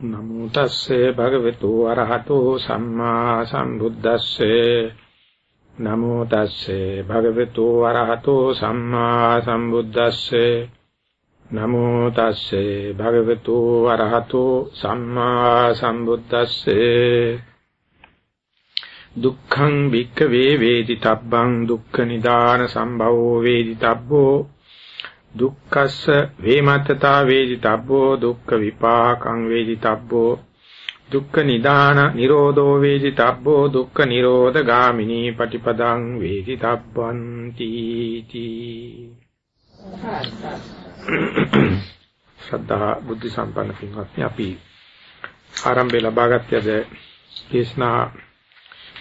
නමෝ තස්සේ භගවතු අරහතෝ සම්මා සම්බුද්දස්සේ. නමෝ තස්සේ භගවතු අරහතෝ සම්මා සම්බුද්දස්සේ. නමෝ තස්සේ භගවතු අරහතෝ සම්මා සම්බුද්දස්සේ. දුක්ඛං වික්ඛවේ වේදිතබ්බං දුක්ඛ නිදාන සම්භවෝ වේදිතබ්බෝ දුක්ඛස්ස වේමත්තතා වේදිතබ්බෝ දුක්ඛ විපාකං වේදිතබ්බෝ දුක්ඛ නිදාන නිරෝධෝ වේදිතබ්බෝ දුක්ඛ නිරෝධ ගාමිනී පටිපදං වේදිතබ්බන්ති තී. ශ්‍රද්ධා බුද්ධ සම්පන්න පින්වත්නි අපි ආරම්භය ලබාගත් යද දේශනා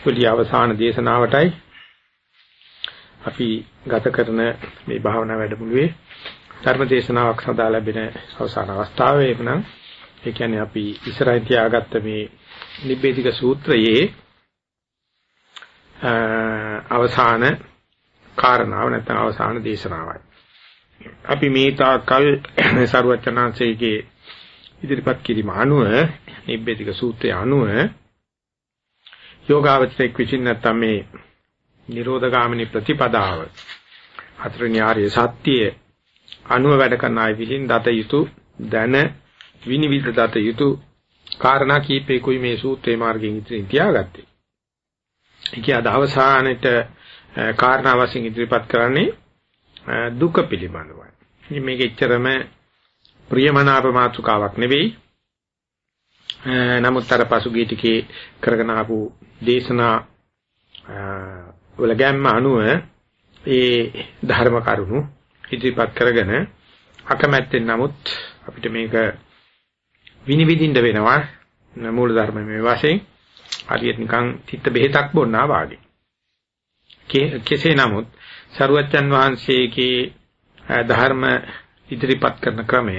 කුලිය අවසාන දේශනාවටයි. අපි ගත කරන මේ භාවනා වැඩමුළුවේ ධර්ම දේශනාවක් සඳහා ලැබෙන අවසාන අවස්ථාව එවනම් ඒ කියන්නේ අපි ඉස්සරහින් තියාගත්ත මේ නිබ්බේධික සූත්‍රයේ අවසාන කාරණාව නැත්නම් අවසාන දේශනාවයි. අපි මේ තාකල් සරුවචනාංශයේ ඉදිරිපත් කිරීම අනුව නිබ්බේධික සූත්‍රය අනුව යෝගාවචරයක් විසින් නැත්නම් මේ නිරෝධගාමිනී ප්‍රතිපදාව හතරවෙනි ආර්ය සත්‍යය අනුව වැඩ කරන අය විසින් දත යුතු දැන විනිවිද දත යුතු කාරණා කීපයකුයි මේ සූත්‍රේ මාර්ගයෙන් ඉදිරියට තියාගත්තේ. ඒකේ අද අවසානෙට කාරණා වශයෙන් ඉදිරිපත් කරන්නේ දුක පිළිබඳවයි. ඉතින් මේක එච්චරම ප්‍රියමනාප මාතෘකාවක් නෙවෙයි. නමුත් අර පසුගිය ටිකේ කරගෙන ආපු දේශනා වල ගැම්ම අනුව ඒ ධර්ම කරුණු ඉදිරිපත් කරගෙන අකමැත්තෙන් නමුත් අපිට මේක විනිවිදින්න වෙනවා මූල ධර්ම මේ වශයෙන් හරියට නිකන් තිත්ත බෙහෙතක් බොන්නා වාගේ. කෙසේ නමුත් සරුවච්චන් වහන්සේගේ ධර්ම ඉදිරිපත් කරන ක්‍රමය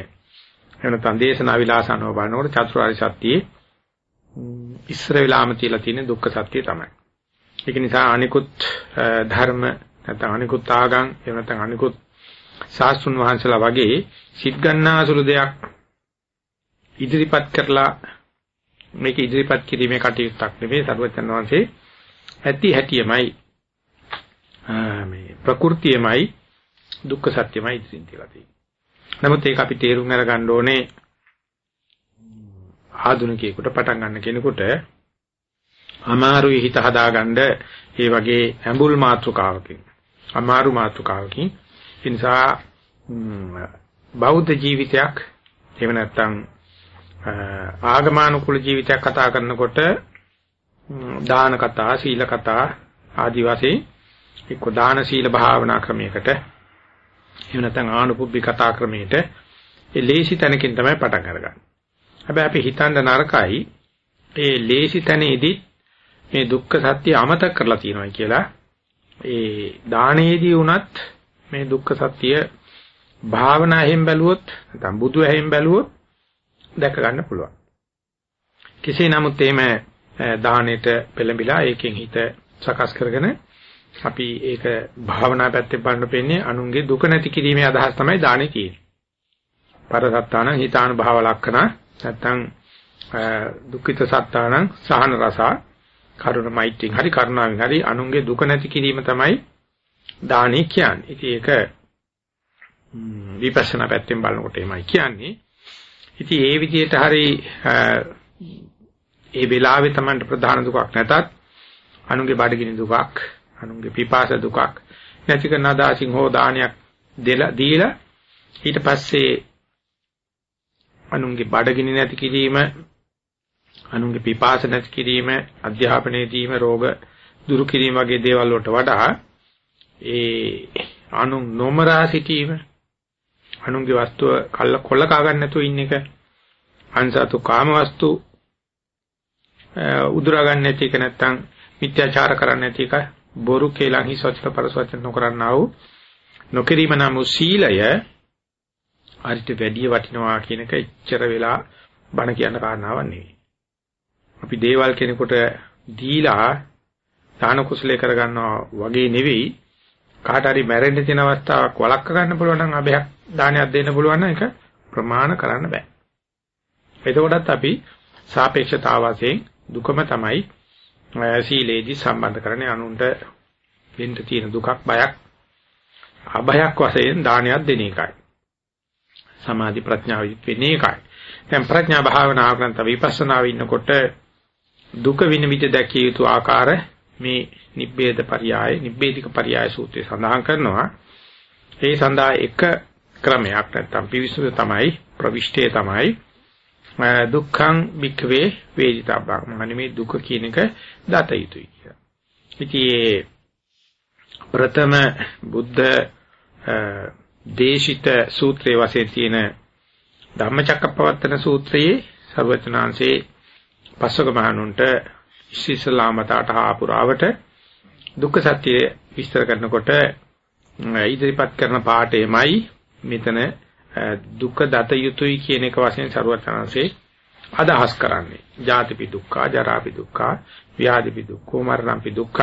එනතන් දේශනා විලාසනව බලනකොට චතුරාර්ය සත්‍යයේ ඉස්සර වෙලාම තියලා තියෙන දුක්ඛ සත්‍යය තමයි. ඒක නිසා අනිකුත් ධර්ම නැත්නම් අනිකුත් ආගම් එහෙම නැත්නම් අනිකුත් සාස්තුන් වහන්සේලා වගේ සිත් ගන්නාසුළු දෙයක් ඉදිරිපත් කරලා මේක ඉදිරිපත් කිරීමේ කටයුත්තක් නෙවෙයි සර්වචන් වහන්සේ ඇති හැටියමයි මේ ප්‍රകൃතියමයි දුක්ඛ සත්‍යමයි ඉදිරින් තියලා තියෙන්නේ. නමුත් ඒක අපි තේරුම් අරගන්න ඕනේ ආධුනිකයෙකුට පටන් ගන්න කෙනෙකුට අමාරුයි හිත හදාගන්න ඒ වගේ ඇඹුල් මාතෘකාවකින් අමාරු මාතෘකාවකින් ඒ නිසා බෞද්ධ ජීවිතයක් එහෙම නැත්නම් ආගමානුකූල ජීවිතයක් කතා කරනකොට දාන කතා සීල කතා ආදි වශයෙන් එක්ක දාන සීල භාවනා ක්‍රමයකට එහෙම නැත්නම් ආනුපුබ්බි කතා ක්‍රමයකට ඒ ලේසි තැනකින් තමයි පටන් අරගන්නේ. හැබැයි අපි හිතන්න නරකයි ඒ ලේසි තැනේදී මේ දුක්ඛ සත්‍ය අමතක කරලා තියෙනවා කියලා ඒ දානයේදී වුණත් මේ දුක්ඛ සත්‍ය භාවනා හැෙන් බැලුවොත් නැත්නම් බුදු හැෙන් බැලුවොත් දැක ගන්න පුළුවන්. කෙසේ නමුත් එහෙම දානෙට පෙළඹිලා ඒකෙන් හිත සකස් කරගෙන අපි ඒක භාවනා පැත්තෙන් බලන්න පෙන්නේ අනුන්ගේ දුක නැති කිරීමේ අදහස් තමයි දානේ තියෙන්නේ. පරසත්තාන හිතාන භාව ලක්ෂණ නැත්නම් දුක්ඛිත සත්තාන සහන රසා කරුණ මෛත්‍රියෙන් හරි කරුණාවෙන් හරි අනුන්ගේ දුක නැති කිරීම තමයි දානේ කියන්නේ. ඉතින් ඒක විපස්සනා පැත්තෙන් බලනකොට එමය කියන්නේ. ඉතින් ඒ විදිහට හරි ඒ වෙලාවේ Tamanට ප්‍රධාන දුකක් නැතත් අනුන්ගේ බඩගිනි දුකක්, අනුන්ගේ පිපාස දුකක් නැති කරන අදාසින් හෝ දානයක් දීලා ඊට පස්සේ අනුන්ගේ බඩගිනි නැති කිරීම අනුන්ගේ පිපාස නැති කිරීම, අධ්‍යාපනයේදීම රෝග දුරු කිරීම වගේ දේවල් වලට වඩා ඒ අනු නොමරා සිටීම අනුන්ගේ වස්තුව කල්ල කොල්ල කා ගන්න නැතුව ඉන්න එක අන්සතු කාම වස්තු උදුරා ගන්න නැති එක නැත්තම් මිත්‍යාචාර කරන්න නැති එක බොරු කේලම් හිසොච්ච පරසවචන නොකරන්නා වූ නොකිරීම නම් සීලය අරිට වැඩි වටිනවා කියන එක එච්චර වෙලා බණ කියන කාරණාවක් නෙවෙයි. අපි දේවල් කෙනෙකුට දීලා දාන කුසලයේ කරගන්නවා වගේ නෙවෙයි කාට හරි මැරෙන්න තියෙන අවස්ථාවක් වළක්ව ගන්න පුළුවන් නම් අබයක් දානයක් දෙන්න පුළුවන් නම් ඒක ප්‍රමාණ කරන්න බෑ. එතකොටත් අපි සාපේක්ෂතාව වශයෙන් දුකම තමයි සීලේදී සම්බන්ධ කරන්නේ අනුන්ට වෙන්න තියෙන දුකක් බයක් අභයක් වශයෙන් දානයක් දෙන එකයි. සමාධි ප්‍රඥාව වෙන්නේ එකයි. දැන් ප්‍රඥා භාවනාව කරන විපස්සනාව ඉන්නකොට දුක වින විට දැකිය යුතු ආකාර මේ නිබ්බේද පරියාය නිබ්බේධික පරියාය සූත්‍රයේ සඳහන් කරනවා. ඒ සඳහා එක ක්‍රමයක් නැත්තම් පිවිසුම තමයි ප්‍රවිෂ්ඨය තමයි දුක්ඛං භික්ඛවේ වේදිතබ්බං. මන්නේ මේ දුක කියන එක දත යුතුයි කියලා. ඉතින් ප්‍රථම බුද්ධ දේශිත සූත්‍රයේ වශයෙන් තියෙන ධම්මචක්කප්පවත්තන සූත්‍රයේ සර්වචනාංශේ පස්වක මහණුන්ට ඉස්සිසලාමතාට ආපුරාවට දුක්ඛ සත්‍ය විස්තර කරනකොට ඉදිරිපත් කරන පාඩේමයි මෙතන දුක්ඛ දත යුතුයි කියන එක වශයෙන් සර්වචනාංශේ අදහස් කරන්නේ. ජාතිපි දුක්ඛ, ජරාපි දුක්ඛ, ව්‍යාධිපි දුක්ඛ, මරණපි දුක්ඛ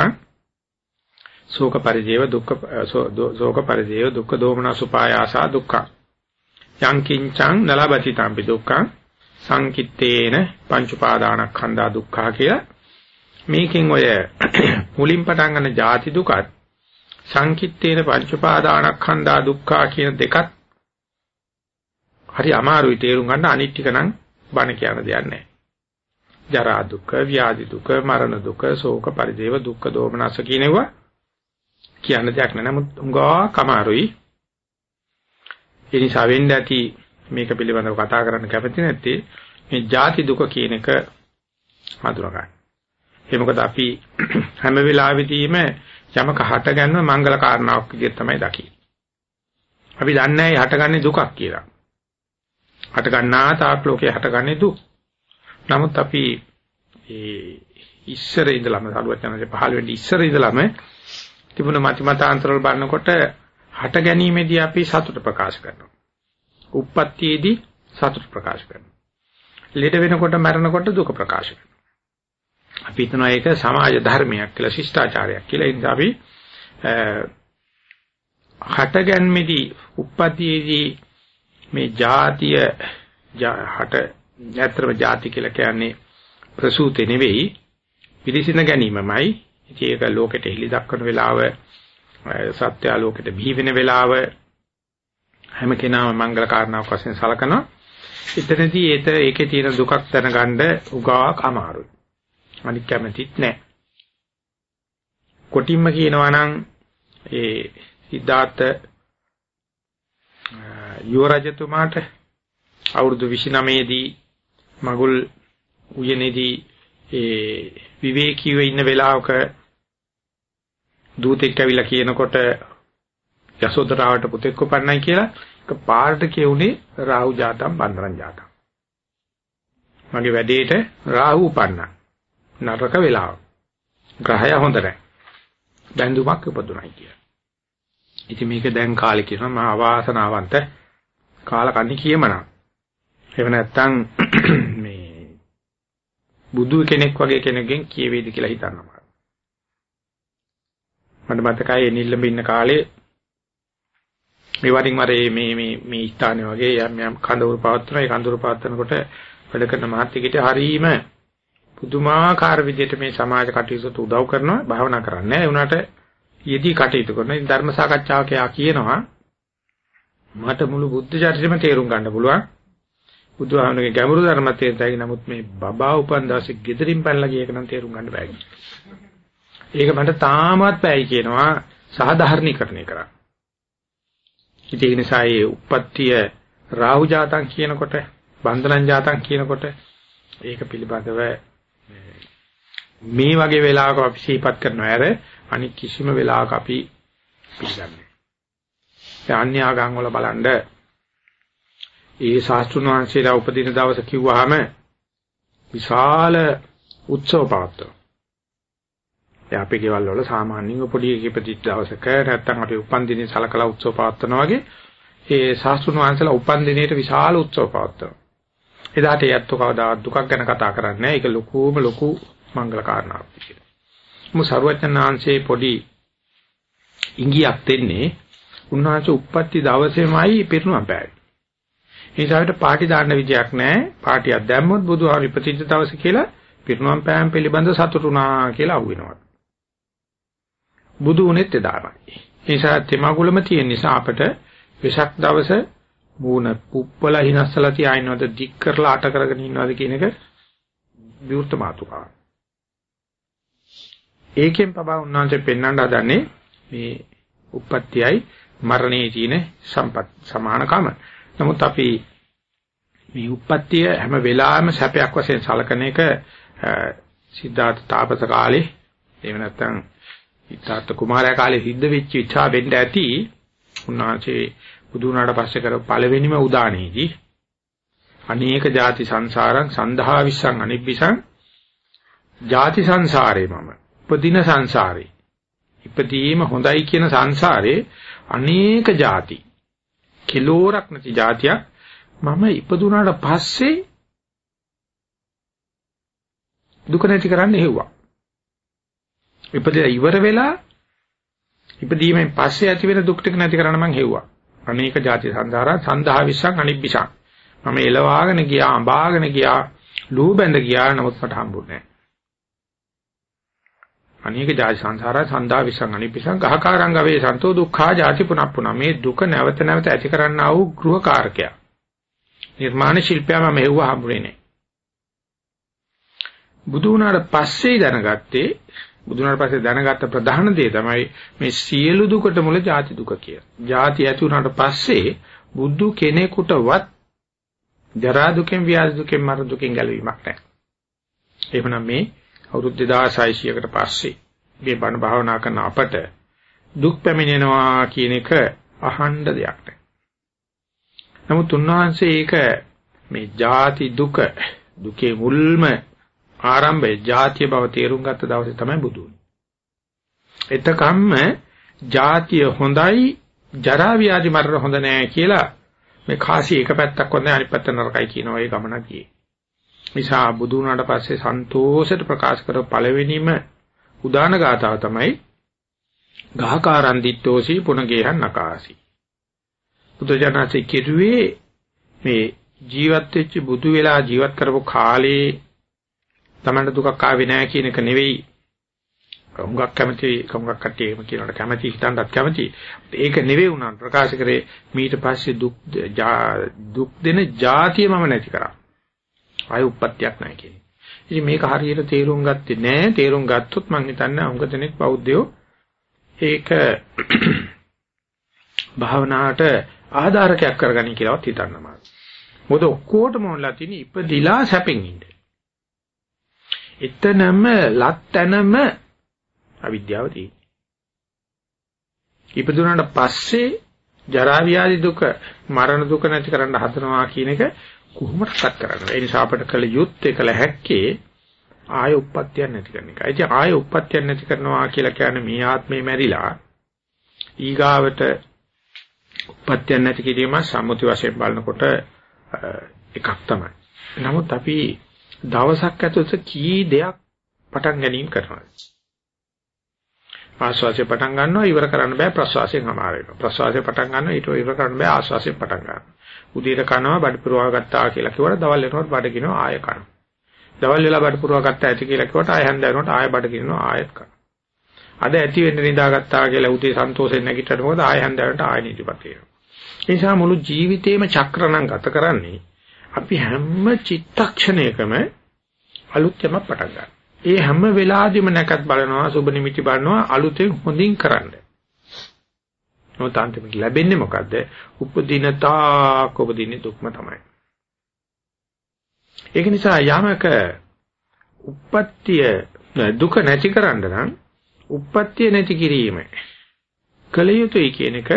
ශෝක පරිදේව දුක්ඛ ශෝක පරිදේව දුක්ඛ දෝමන සුපායාසා දුක්ඛ යං කිංචං නලබති තම්පි දුක්ඛං සංකිට්ඨේන පංච උපාදානස්කන්ධා දුක්ඛ කියලා මේකෙන් ඔය මුලින් පටන් ගන්න ජාති දුකත් සංකිට්ඨේන පංච උපාදානස්කන්ධා දුක්ඛ කියන දෙකත් හරි අමාරුයි තේරුම් ගන්න අනිත් ටික නම් බණ කියන දෙයක් නැහැ. ජරා දුක්ඛ, ව්‍යාධි දුක්ඛ, මරණ දුක්ඛ, ශෝක පරිදේව දුක්ඛ දෝමනස කියනවා කියන්න දෙයක් නෑ. නමුත් උංගා කමාරුයි. ඒ නිසා වෙන්න ඇති මේක පිළිබඳව කතා කරන්න කැමති නැත්තේ මේ ಜಾති දුක කියන එක හඳුනා ගන්න. ඒ මොකද අපි හැම වෙලාවෙදීම යමක හට ගන්න මංගල කාරණාවක් විදිහට තමයි දකින්නේ. අපි දන්නේ නැහැ හටගන්නේ දුකක් කියලා. හට ගන්නා තාක් ලෝකේ හටගන්නේ දුක්. නමුත් අපි ඒ ඉස්සර ඉඳලම සරුවත් යනසේ පහළ වෙන්නේ ඉස්සර ඉඳලම තිබුණ මති මතාන්තරවල බලනකොට හට ගැනීමේදී අපි සතුට ප්‍රකාශ කරනවා. උප්පත්තියේදී සතුට ප්‍රකාශ කරනවා. ලෙඩ වෙනකොට මරනකොට දුක ප්‍රකාශ කරනවා. අපි හිතනවා ඒක සමාජ ධර්මයක් කියලා ශිෂ්ටාචාරයක් කියලා. ඒ නිසා අපි හට ගැනීමේදී උප්පත්තියේදී මේ જાතිය හට ඇත්තම ಜಾති කියලා කියන්නේ ප්‍රසූතේ නෙවෙයි පිළිසින ගැනීමමයි ඉතින් ඒක ලෝකෙට එලි දක්වන වෙලාව සත්‍ය ලෝකෙට බිහි වෙන වෙලාව හැම කෙනාම මංගල කාරණාවක් වශයෙන් සලකනවා. එතනදී ඒත ඒකේ තියෙන දුකක් දැනගන්න උගාවක් අමාරුයි. අනික් කැමතිත් නැහැ. කොටින්ම කියනවා නම් ඒ සිද්ධාර්ථ යුවරජතුමාට අවුරුදු 29 දී මගුල් උයනේදී ඒ විවේකීව ඉන්න වෙලාවක දූතෙක් ඇවිල්ලා කියනකොට යසෝදරාවට පුතෙක් උපන්නයි කියලා ඒක පාරට කියුනේ රාහු ජාතම් බන්දරන් ජාතම්. මගේ වැඩේට රාහු උපන්නා. නරක වෙලාව. ග්‍රහය හොඳ නැහැ. බැඳුමක් උපදුණයි කියලා. ඉතින් මේක දැන් කාලේ කියනවා මා අවාසනාවන්ත කාලකන්ණි කියමනා. එහෙම නැත්නම් මේ බුදු කෙනෙක් වගේ කෙනෙක්ගෙන් කියවේද කියලා හිතනවා. මට මතකයි නිල්ලඹ ඉන්න කාලේ මේ වරින් වර මේ මේ මේ ස්ථානේ වගේ යම් යම් කඳවුරු පවත්වන ඒ කඳවුරු පවත්වනකොට වැඩ කරන මහත්කෙට හරීම පුදුමාකාර විදිහට මේ සමාජ කටයුතු උදව් කරනවා භාවනා කරන්නේ ඒ උනාට යෙදී කටයුතු කරනවා. ඉතින් ධර්ම සාකච්ඡාවක යා කියනවා මට මුළු බුද්ධ චරිතෙම තේරුම් ගන්න පුළුවන්. බුදුහාමුදුරගේ ගැඹුරු ධර්මත් තේරුම් නමුත් මේ බබා උපන් දවසේ gederin පැනලා ගියක නම් තේරුම් ගන්න බෑ. ඒක මට තාමත් බෑයි කියනවා සාධාරණීකරණය කරා. ඉතින් ඒ නිසා ඒ උප්පත්තිය රාහු ජාතං කියනකොට බන්ධනං ජාතං කියනකොට ඒක පිළිබඳව මේ වගේ වෙලාවක අපි සිහිපත් කරනවා ඇර අනික් කිසිම වෙලාවක අපි පිළිගන්නේ. ඒ අන්‍ය ආගම් වල බලන්න ඒ ශාස්ත්‍රුණ වංශේලා උපදින දවස කිව්වහම විශාල උත්සව පවත්වනවා. දැන් අපේ ගෙවල් වල සාමාන්‍යයෙන් පොඩි ඉපදිච්ච දවසක නැත්තම් අපි උපන්දිනේ සලකලා උත්සව පවත්වනවා වගේ ඒ ශාස්ත්‍රුණ වංශලා උපන්දිනේට විශාල උත්සව පවත්වනවා. එදාට යැත්තු කවදා දුකක් ගැන කතා කරන්නේ නැහැ. ඒක ලොකුම ලොකු මංගල කාරණාවක් කියලා. මු සරුවචනාංශේ පොඩි ඉංගියක් දෙන්නේ උන්වහන්සේ උප්පත්ති දවසේමයි පිරුණම් පෑවේ. ඒ නිසාට පාටි දාන්න විදියක් නැහැ. පාටියක් දැම්මොත් බුදුහාම ඉපතිච්ච දවසේ කියලා පිරුණම් පෑම් පිළිබඳ සතුටුනා කියලා අහුවෙනවා. බුදු උනේත් එදාමයි. ඒ නිසා තෙමගුලම තියෙන නිසා අපට වෙසක් දවස මූණ පුප්පලා හිනස්සලා තියාිනවද දික් කරලා අට කරගෙන ඉන්නවද කියන එක විවෘත මාතුකාවක්. ඒකෙන් පබා උන්වහන්සේ පෙන්වන්න හදන්නේ මේ උප්පත්තියයි මරණයේ තියෙන සම්පත් සමානකම. නමුත් අපි මේ උප්පත්තිය හැම වෙලාවෙම සැපයක් වශයෙන් සලකන එක සිද්ධාර්ථ තාපස කාලේ එහෙම නැත්නම් සිද්ධාර්ථ කුමාරයා කාලේ සිද්ධ වෙච්ච ඉච්ඡා වෙන්න ඇති උන්වහන්සේ බුදු වුණාට පස්සේ කර පළවෙනිම උදානයේදී අනේක ಜಾති සංසාරං සන්දහා විස්සං අනිබ්බිසං ಜಾති සංසාරේ මම උපදින සංසාරේ. ඉපදීම හොඳයි කියන සංසාරේ අනේක જાති කිලෝරක් නැති જાතියක් මම ඉපදුනාට පස්සේ දුක නැති කරන්න හේව්වා. ඉපදලා ඉවර වෙලා ඉපදීමෙන් පස්සේ ඇති වෙන දුක් ටික නැති කරන්න මං හේව්වා. අනේක જાති සංසාරා සන්දහවිසක් අනිබ්බිසක් මම එලවාගෙන ගියා අඹාගෙන ගියා ලූ බැඳ ගියා නමුත් මට හම්බුනේ අනේක ජාති සංසාරා සන්දා විසං අනිපිසං ගහකාරංග වේ සන්තෝ දුක්ඛා ජාති පුනප්පුන මේ දුක නැවත නැවත ඇති කරන්නා වූ ගෘහකාරකය නිර්මාණ ශිල්පයම මෙව්ව හම්බුනේ නැහැ බුදු වුණාට පස්සේ දැනගත්තේ බුදු වුණාට පස්සේ දැනගත්ත ප්‍රධාන දේ තමයි මේ සියලු දුකට මුල ජාති දුක කියලා. ජාති ඇති වුණාට පස්සේ බුදු කෙනෙකුටවත් ජරා දුකෙන් ව්‍යාධි දුකෙන් මර දුකෙන් ගැලවීමක් නැහැ. එහෙමනම් මේ අවුරුදු 2600කට පස්සේ මේ බණ භාවනා කරන අපට දුක් පැමිණෙනවා කියන එක අහන්න දෙයක් නැහැ. නමුත් උන්වහන්සේ ඒක මේ ජාති දුක දුකේ මුල්ම ආරම්භයේ ජාතිය බව තේරුම් ගත්ත දවසේ තමයි බුදු වුනේ. එතකම්ම ජාතිය හොඳයි ජරා ව්‍යාධි මරණ හොඳ නෑ කියලා මේ කාසි එක පැත්තක් හොඳයි අනිත් පැත්ත නරකයි කියන ඔය ගමනක් ගියේ. නිසා බුදු වුණාට පස්සේ සන්තෝෂයට ප්‍රකාශ කර පළවෙනිම උදාන ගාතාව තමයි ගහකාරන් දිත්තෝසි පුනගේහන් නකාසි. බුදුජානසී කිරුවේ මේ ජීවත් වෙච්ච බුදු වෙලා ජීවත් කරපු කාලේ තමන්ට දුකක් ආවේ නැහැ කියන එක නෙවෙයි. කවුගක් කැමති කවුගක් කට්ටිය එහෙම කියනකට කැමති හිතන්නත් කැමති. ඒක නෙවෙයි උනන් ප්‍රකාශ කරේ. මීට පස්සේ දුක් දුක් දෙන જાතිය මම නැති කරා. ආය උප්පත්තියක් නැහැ කියන්නේ. ඉතින් මේක හරියට තේරුම් ගත්තේ නැහැ. තේරුම් ගත්තොත් මම හිතන්නේ අංග දෙනෙක් බෞද්ධයෝ ඒක භාවනාවට ආධාරකයක් කරගනි කියලාවත් හිතන්න මාත්. මොකද ඔක්කොටම ඕනලා තියෙන ඉපදිලා සැපෙන් ඉන්න. එතනම ලත්තනම අවිද්‍යාව තියෙන්නේ. ඉපදුනාට පස්සේ ජරා ව්‍යාධි දුක මරණ දුක නැති කරන්න හදනවා කියන එක කොහොමදක්වත් කරන්න. ඒ නිසා අපිට කළ යුත්තේ කළ හැක්කේ ආය උප්පත්තියක් නැති කරන එකයි. ඉතින් ආය උප්පත්තියක් නැති කරනවා කියලා කියන්නේ මේ ආත්මේ මැරිලා ඊගාවට උප්පත්තියක් නැති කිරීම සම්මුති වශයෙන් බලනකොට එකක් තමයි. නමුත් අපි දවසක් ඇතුළත කී දෙයක් පටන් ගැනීම කරනවා. ආශ්වාසය පටන් ගන්නවා ඉවර කරන්න බෑ ප්‍රශ්වාසයෙන් හමාර වෙනවා. ප්‍රශ්වාසය පටන් ගන්නවා ඊට ඉවර කරන්න බෑ ආශ්වාසයෙන් පටන් ගන්නවා. උදේට කනවා බඩ පුරවා ගත්තා කියලා කිව්වට දවල් වෙනකොට බඩ කිනවා ආය කනවා. දවල් වෙලා බඩ පුරවා ගත්තා ඇති කියලා කිව්වට ආය හන්ද වෙනකොට ආය බඩ කිනවා ආයෙත් කනවා. අද ඇති වෙන්න නිදාගත්තා කියලා උදේ සන්තෝෂයෙන් නැගිටට මොකද ආය හන්ද වෙනකොට ආය නිදිපත වෙනවා. ඒ නිසා මුළු ජීවිතේම චක්‍රණම් ගත කරන්නේ අපි හැම චිත්තක්ෂණයකම අලුත් යමක් පටන් ගන්නවා. ඒ හැම වෙලාවෙදිම නැකත් බලනවා සුබ නිමිති බලනවා අලුතෙන් හොඳින් කරන්න. නමුත් අන්තිමට ලැබෙන්නේ මොකද්ද? උපදින තාක් උපදින්නේ දුක්ම තමයි. ඒක නිසා යමක උප්පත්තිය දුක නැති කරන්න නම් උප්පත්තිය නැති කිරීම කල යුතුයි කියන එක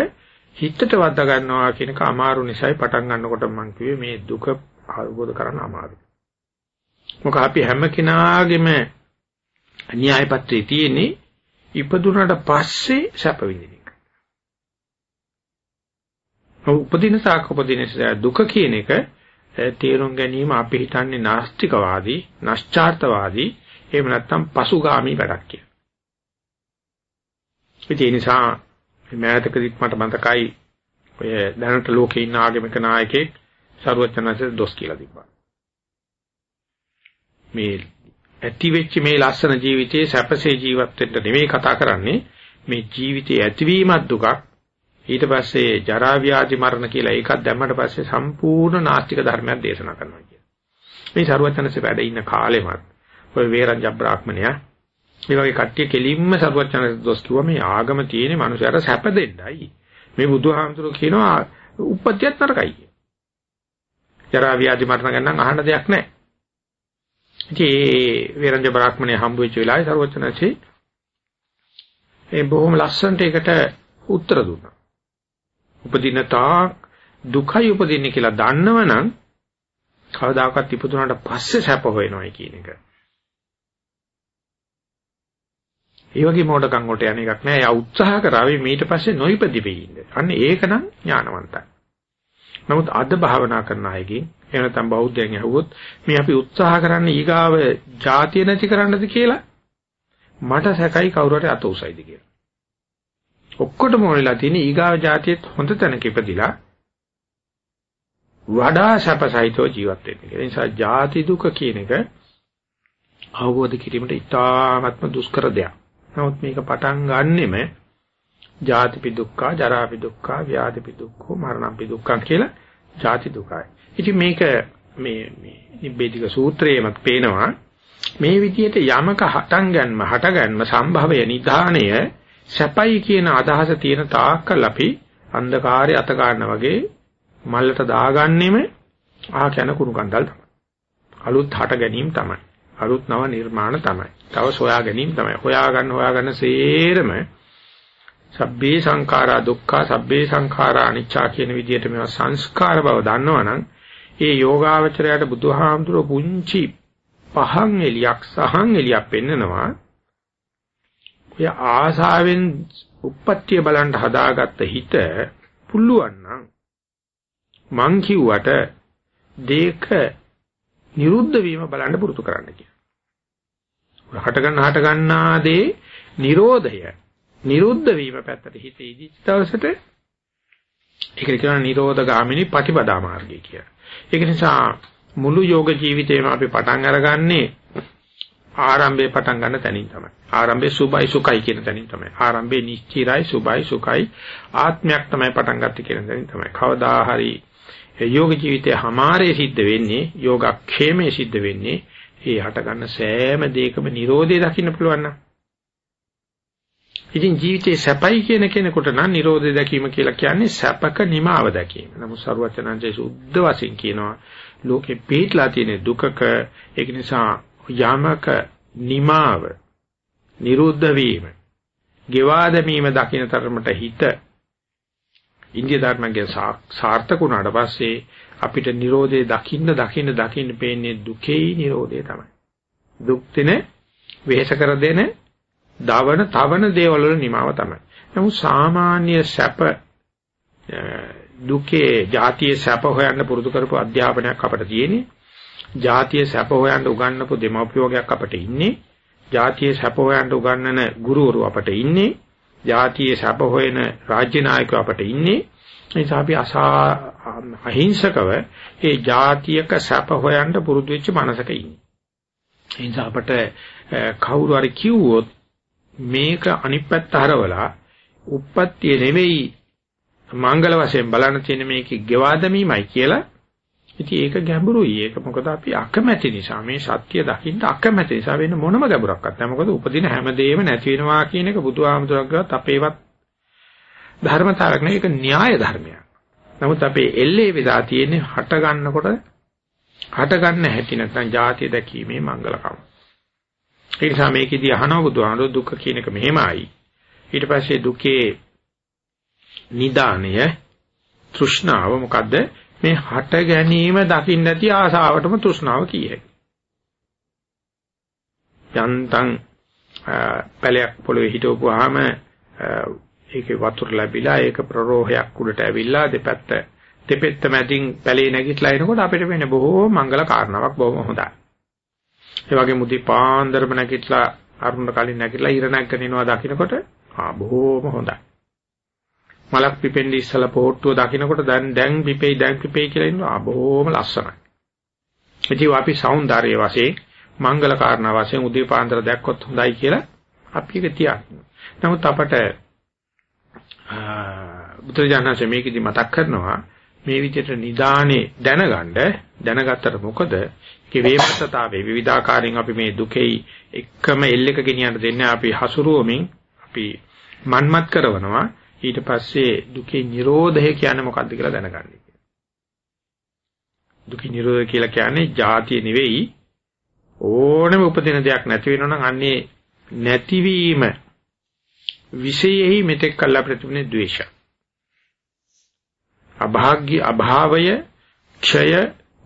හිතට වද්දා ගන්නවා කියන එක අමාරු නිසායි පටන් ගන්නකොට මම කිව්වේ මේ දුක අවබෝධ කරගන්න අමාරුයි. මොකද අපි හැම කෙනාගේම න්‍යාය පත්‍රයේ තියෙන්නේ ඉපදුනට පස්සේ සැප විඳින එක. උපදින සාක උපදින දුක කියන එක තේරුම් ගැනීම අපි හිතන්නේ නාස්තිකවාදී, නැස්චාර්තවාදී, එහෙම නැත්නම් පසුගාමි වැඩක් කියලා. ඒ නිසා මෑතකදීත් මට මතකයි ඔය දැනට ලෝකේ ඉන්න ආගමික නායකයෙක් සරුවචනanse දොස් කියලා තිබ්බා. මේ ඇති වෙච්ච මේ ලස්සන ජීවිතයේ සැපසේ ජීවත් වෙන්න නෙමෙයි කතා කරන්නේ මේ ජීවිතයේ ඇතිවීමත් දුකක් ඊට පස්සේ ජරා ව්‍යාධි මරණ කියලා ඒකත් දැම්මට පස්සේ සම්පූර්ණ නාස්තික ධර්මයක් දේශනා කරනවා කියන. මේ සරුවචනanse වැඩ ඉන්න කාලෙමත් ඔය වේරංජ බ්‍රාහ්මණයා මේ වගේ කට්ටිය කෙලින්ම සරුවචනanse දොස් කිව්වා මේ ආගම තියෙන්නේ මනුස්සයර සැප දෙන්නයි. මේ බුදුහාමුදුරුවෝ කියනවා උප්පත්තියත් නරකයි. ජරා ව්‍යාධි මරණ ගන්න අහන්න දෙයක් නැහැ. ඉතින් ඒ වේරංජ බ්‍රාහ්මණය හම්බ වෙච්ච වෙලාවේ සර්වචනසි ඒ බොහොම ලස්සනට ඒකට උත්තර දුන්නා. උපදින තාක් දුකයි උපදින්නේ කියලා දන්නවනම් කවදාකවත් ඉපදුනාට පස්සේ සැප හොයනවායි කියන එක. ඒ වගේ මොඩකම් වලට යන එකක් නෑ. එයා උත්සාහ කරાવી ඊට පස්සේ නොයිපදි වෙයි ඉන්න. අන්න ඒක නම් ඥානවන්තයි. නමුත් අද භාවනා කරන අයගෙන් එහෙම නැත්නම් බෞද්ධයන් ඇහුවොත් මේ අපි උත්සාහ කරන්නේ ඊගාව જાතිය නැති කරන්නද කියලා මට සැකයි කවුරු හරි අත උසයිද කියලා. ඔක්කොටම ඕනෙලා තියෙන ඊගාව જાතියෙත් හොඳ තැනක ඉපදිලා වඩා සැපසහිතව ජීවත් වෙන්න කියලා. ඒ නිසා ಜಾති දුක කියන එක අවබෝධ කිරීමට ඉතාමත්ම දුෂ්කර දෙයක්. නමුත් මේක පටන් ගන්නෙම ජාතිපි දුක්ඛ, ජරාපි දුක්ඛ, ව්‍යාධිපි දුක්ඛ, මරණපි දුක්ඛ කියලා ජාති දුකයි. ඉතින් මේක මේ මේ නිබ්බේධික සූත්‍රයේමත් පේනවා මේ විදිහට යමක හටන් ගන්ම හට ගන්ම සම්භවය නිධානය සැපයි කියන අදහස තියෙන තාක්කල් අපි අන්ධකාරය අත ගන්න වගේ මල්ලට දාගන්නෙම ආ කියන කුණු කන්දල් තමයි. අලුත් හට ගැනීම තමයි. අලුත් නව නිර්මාණ තමයි. තව සොයා ගැනීම තමයි. හොයාගන්න හොයාගන්න සේරම සබ්බේ සංඛාරා දුක්ඛා සබ්බේ සංඛාරා අනිච්චා කියන විදිහට මේවා සංස්කාර බව දන්නවනම් ඒ යෝගාවචරයට බුදුහාමුදුරුවෝ පුංචි පහන් එලියක් සහන් එලියක් පෙන්නනවා ඔය ආසාවෙන් උප්පත්තිය බලන්න හදාගත්ත හිත පුළුවන් නම් මං කිව්වට දෙක නිරුද්ධ වීම බලන්න පුරුදු කරන්න කියලා. හට ගන්න හට ගන්නා දේ Nirodhaය නිරුද්ධ වීම පැත්තට හිත ඉදිච්ච දවසට ඒක කියනවා නිරෝධ ගාමිනී ප්‍රතිපදා මාර්ගය කියලා. ඒක නිසා මුළු යෝග ජීවිතේම අපි පටන් අරගන්නේ ආරම්භයේ පටන් ගන්න තැනින් තමයි. ආරම්භයේ සුභයි සුඛයි කියන තැනින් තමයි. ආරම්භයේ නිශ්චිරයි සුභයි සුඛයි ආත්මයක් තමයි පටන් ගත්තේ කියන තැනින් තමයි. කවදා හරි යෝග ජීවිතයේ හැමාරේ සිද්ධ වෙන්නේ යෝගක්ෂේමයේ සිද්ධ වෙන්නේ ඒ හට ගන්න සෑම දෙයකම Nirodhe දකින්න පුළුවන් නම් ඉතින් ජීවිතේ සැපයි කියන කෙනෙකුට නම් Nirodha දැකීම කියලා කියන්නේ සැපක නිමාව දැකීම. නමුත් සරුවචනන්සේ සුද්ධ වශයෙන් කියනවා ලෝකේ පිටලා තියෙන දුකක ඒක නිසා යමක නිමාව නිරුද්ධ වීම, ගෙවා දැමීම දකින්න තරමට හිත ඉන්දිය ධර්මයෙන් සාර්ථක වුණාට පස්සේ අපිට Nirodhe දකින්න දකින්න දකින්න පේන්නේ දුකේ Nirodhe තමයි. දුක් දින වෙහෙස කර දෙන දවන තවන දේවල් වල නිමාව තමයි. නමුත් සාමාන්‍ය සැප දුකේ ಜಾතිය සැප හොයන්න පුරුදු කරපු අධ්‍යාපනයක් අපිට තියෙන්නේ. ජාතිය සැප හොයන්න උගන්වපු දෙමව්පියෝගයක් අපට ඉන්නේ. ජාතිය සැප හොයන්න උගන්වන ගුරුවරු අපට ඉන්නේ. ජාතිය සැප හොයන රාජ්‍ය නායකයෝ අපට ඉන්නේ. ඒ නිසා අපි අසා අහිංසකව මේ ජාතියක සැප හොයන්න පුරුදු වෙච්ච මනසක ඉන්නේ. ඒ නිසා අපට කවුරු හරි කිව්වොත් මේක අනිත් පැත්ත හරවලා උප්පත්තිය නෙවෙයි මංගල වශයෙන් බලන්න තියෙන මේකේ ගෙවා දැමීමයි කියලා ඉතින් ඒක ගැඹුරුයි. ඒක මොකද අපි අකමැති නිසා මේ සත්‍ය දකින්න අකමැති නිසා වෙන මොනම ගැඹුරක්වත් නැහැ. මොකද උපදින හැමදේම නැති වෙනවා කියන එක බුදුහාමුදුරුවෝගවත් අපේවත් ධර්මතාවක් නෙවෙයි. ඒක න්‍යාය ධර්මයක්. නමුත් අපේ එල්ලේ වෙලා තියෙන්නේ හට ගන්නකොට හට ගන්න හැටි නැත්නම් ಜಾතිය දැකීමේ මංගලකම. ඒ නිසා මේකෙදී අහනවා බුදුහාමුදුරුවෝ දුක කියන එක මෙහෙමයි. ඊට පස්සේ දුකේ නිදානය තෘෂ්ණාව මොකද්ද? මේ හට ගැනීම දකින්න නැති ආසාවටම තෘෂ්ණාව කියයි. යන්තම් පැලයක් පොළවේ හිටවපුවාම ඒකේ වතුර ලැබිලා ඒක ප්‍රරෝහයක් උඩට ඇවිල්ලා දෙපැත්ත දෙපැත්ත මැදින් පැලේ නැගිටලා එනකොට අපිට වෙන්නේ බොහෝ මංගල කාරණාවක් බොහොම හොඳයි. ඒ වගේ මුදි පාන්දරම නැගිටලා අරුණ කලින් නැගිටලා ඉර නැග්ගෙන එනවා දකින්නකොට ආ බොහොම හොඳයි. මලක් පිපෙන්නේ ඉස්සලා පොට්ටුව දකින්නකොට දැන් දැන් පිපෙයි දැන් පිපෙයි කියලා ඉන්නවා බොහොම ලස්සනයි. ඉතින් අපි సౌందර්ය වශයෙන් මංගල කාරණා වශයෙන් උදේ පාන්දර දැක්කොත් හොඳයි කියලා අපි ඒක තියාගන්නවා. නමුත් අපට බුදුරජාණන්සේ මේකෙදි මතක් කරනවා මේ විදිහට නිදානේ දැනගන්න දැනගත්තට මොකද ඒකේ වේමත්තතාවේ විවිධාකාරයෙන් අපි මේ දුකෙයි එකම එල්ලක ගෙනියන්න දෙන්නේ අපි හසුරුවමින් අපි මන්මත් කරනවා ඊට පස්සේ දුකේ Nirodha කියන්නේ මොකක්ද කියලා දැනගන්න. දුකේ Nirodha කියලා කියන්නේ ಜಾතිය නෙවෙයි ඕනම උපදින දෙයක් නැති වෙනවා නම් අන්නේ නැතිවීම විශේෂෙහි මෙතෙක් කල් අපිට තිබුණේ ද්වේෂය. අභාග්‍ය අභාවය ක්ෂය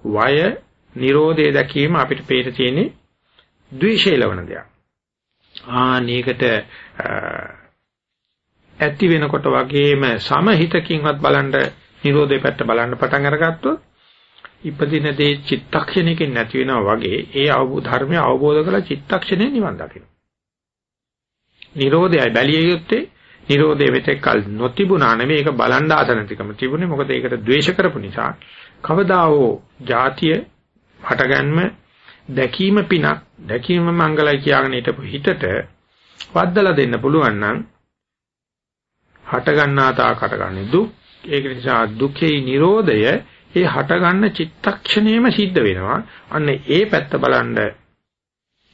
වය නිරෝධය දැකීම අපිට පේට තියෙන්නේ ද්වේෂය ලවන දෙයක්. ආනේකට ඇති වෙනකොට වගේම සමහිතකින්වත් බලන්න නිරෝධය පැත්ත බලන්න පටන් අරගත්තොත් ඉපදින දේ චිත්තක්ෂණයකින් නැති වෙනවා වගේ ඒ අවබෝධ ධර්මය අවබෝධ කළ චිත්තක්ෂණය නිවන් දකින්න. නිරෝධයයි බැලිය යුත්තේ නිරෝධය වෙතෙක් කල නොතිබුණා නෙවෙයි ඒක බලන් ආසනතිකම තිබුණේ මොකද ඒකට ද්වේෂ කරපු නිසා කවදාවෝ ಜಾතිය හටගන්ම දැකීම පිනක් දැකීම මංගලයි කියාගෙන හිටපු හිතට වද්දලා දෙන්න පුළුවන් නම් හට ගන්නා තා කටගන්නේ දුක් ඒක නිසා දුකේ නිරෝධය ඒ හට ගන්න චිත්තක්ෂණයෙම සිද්ධ වෙනවා. අන්න ඒ පැත්ත බලන්න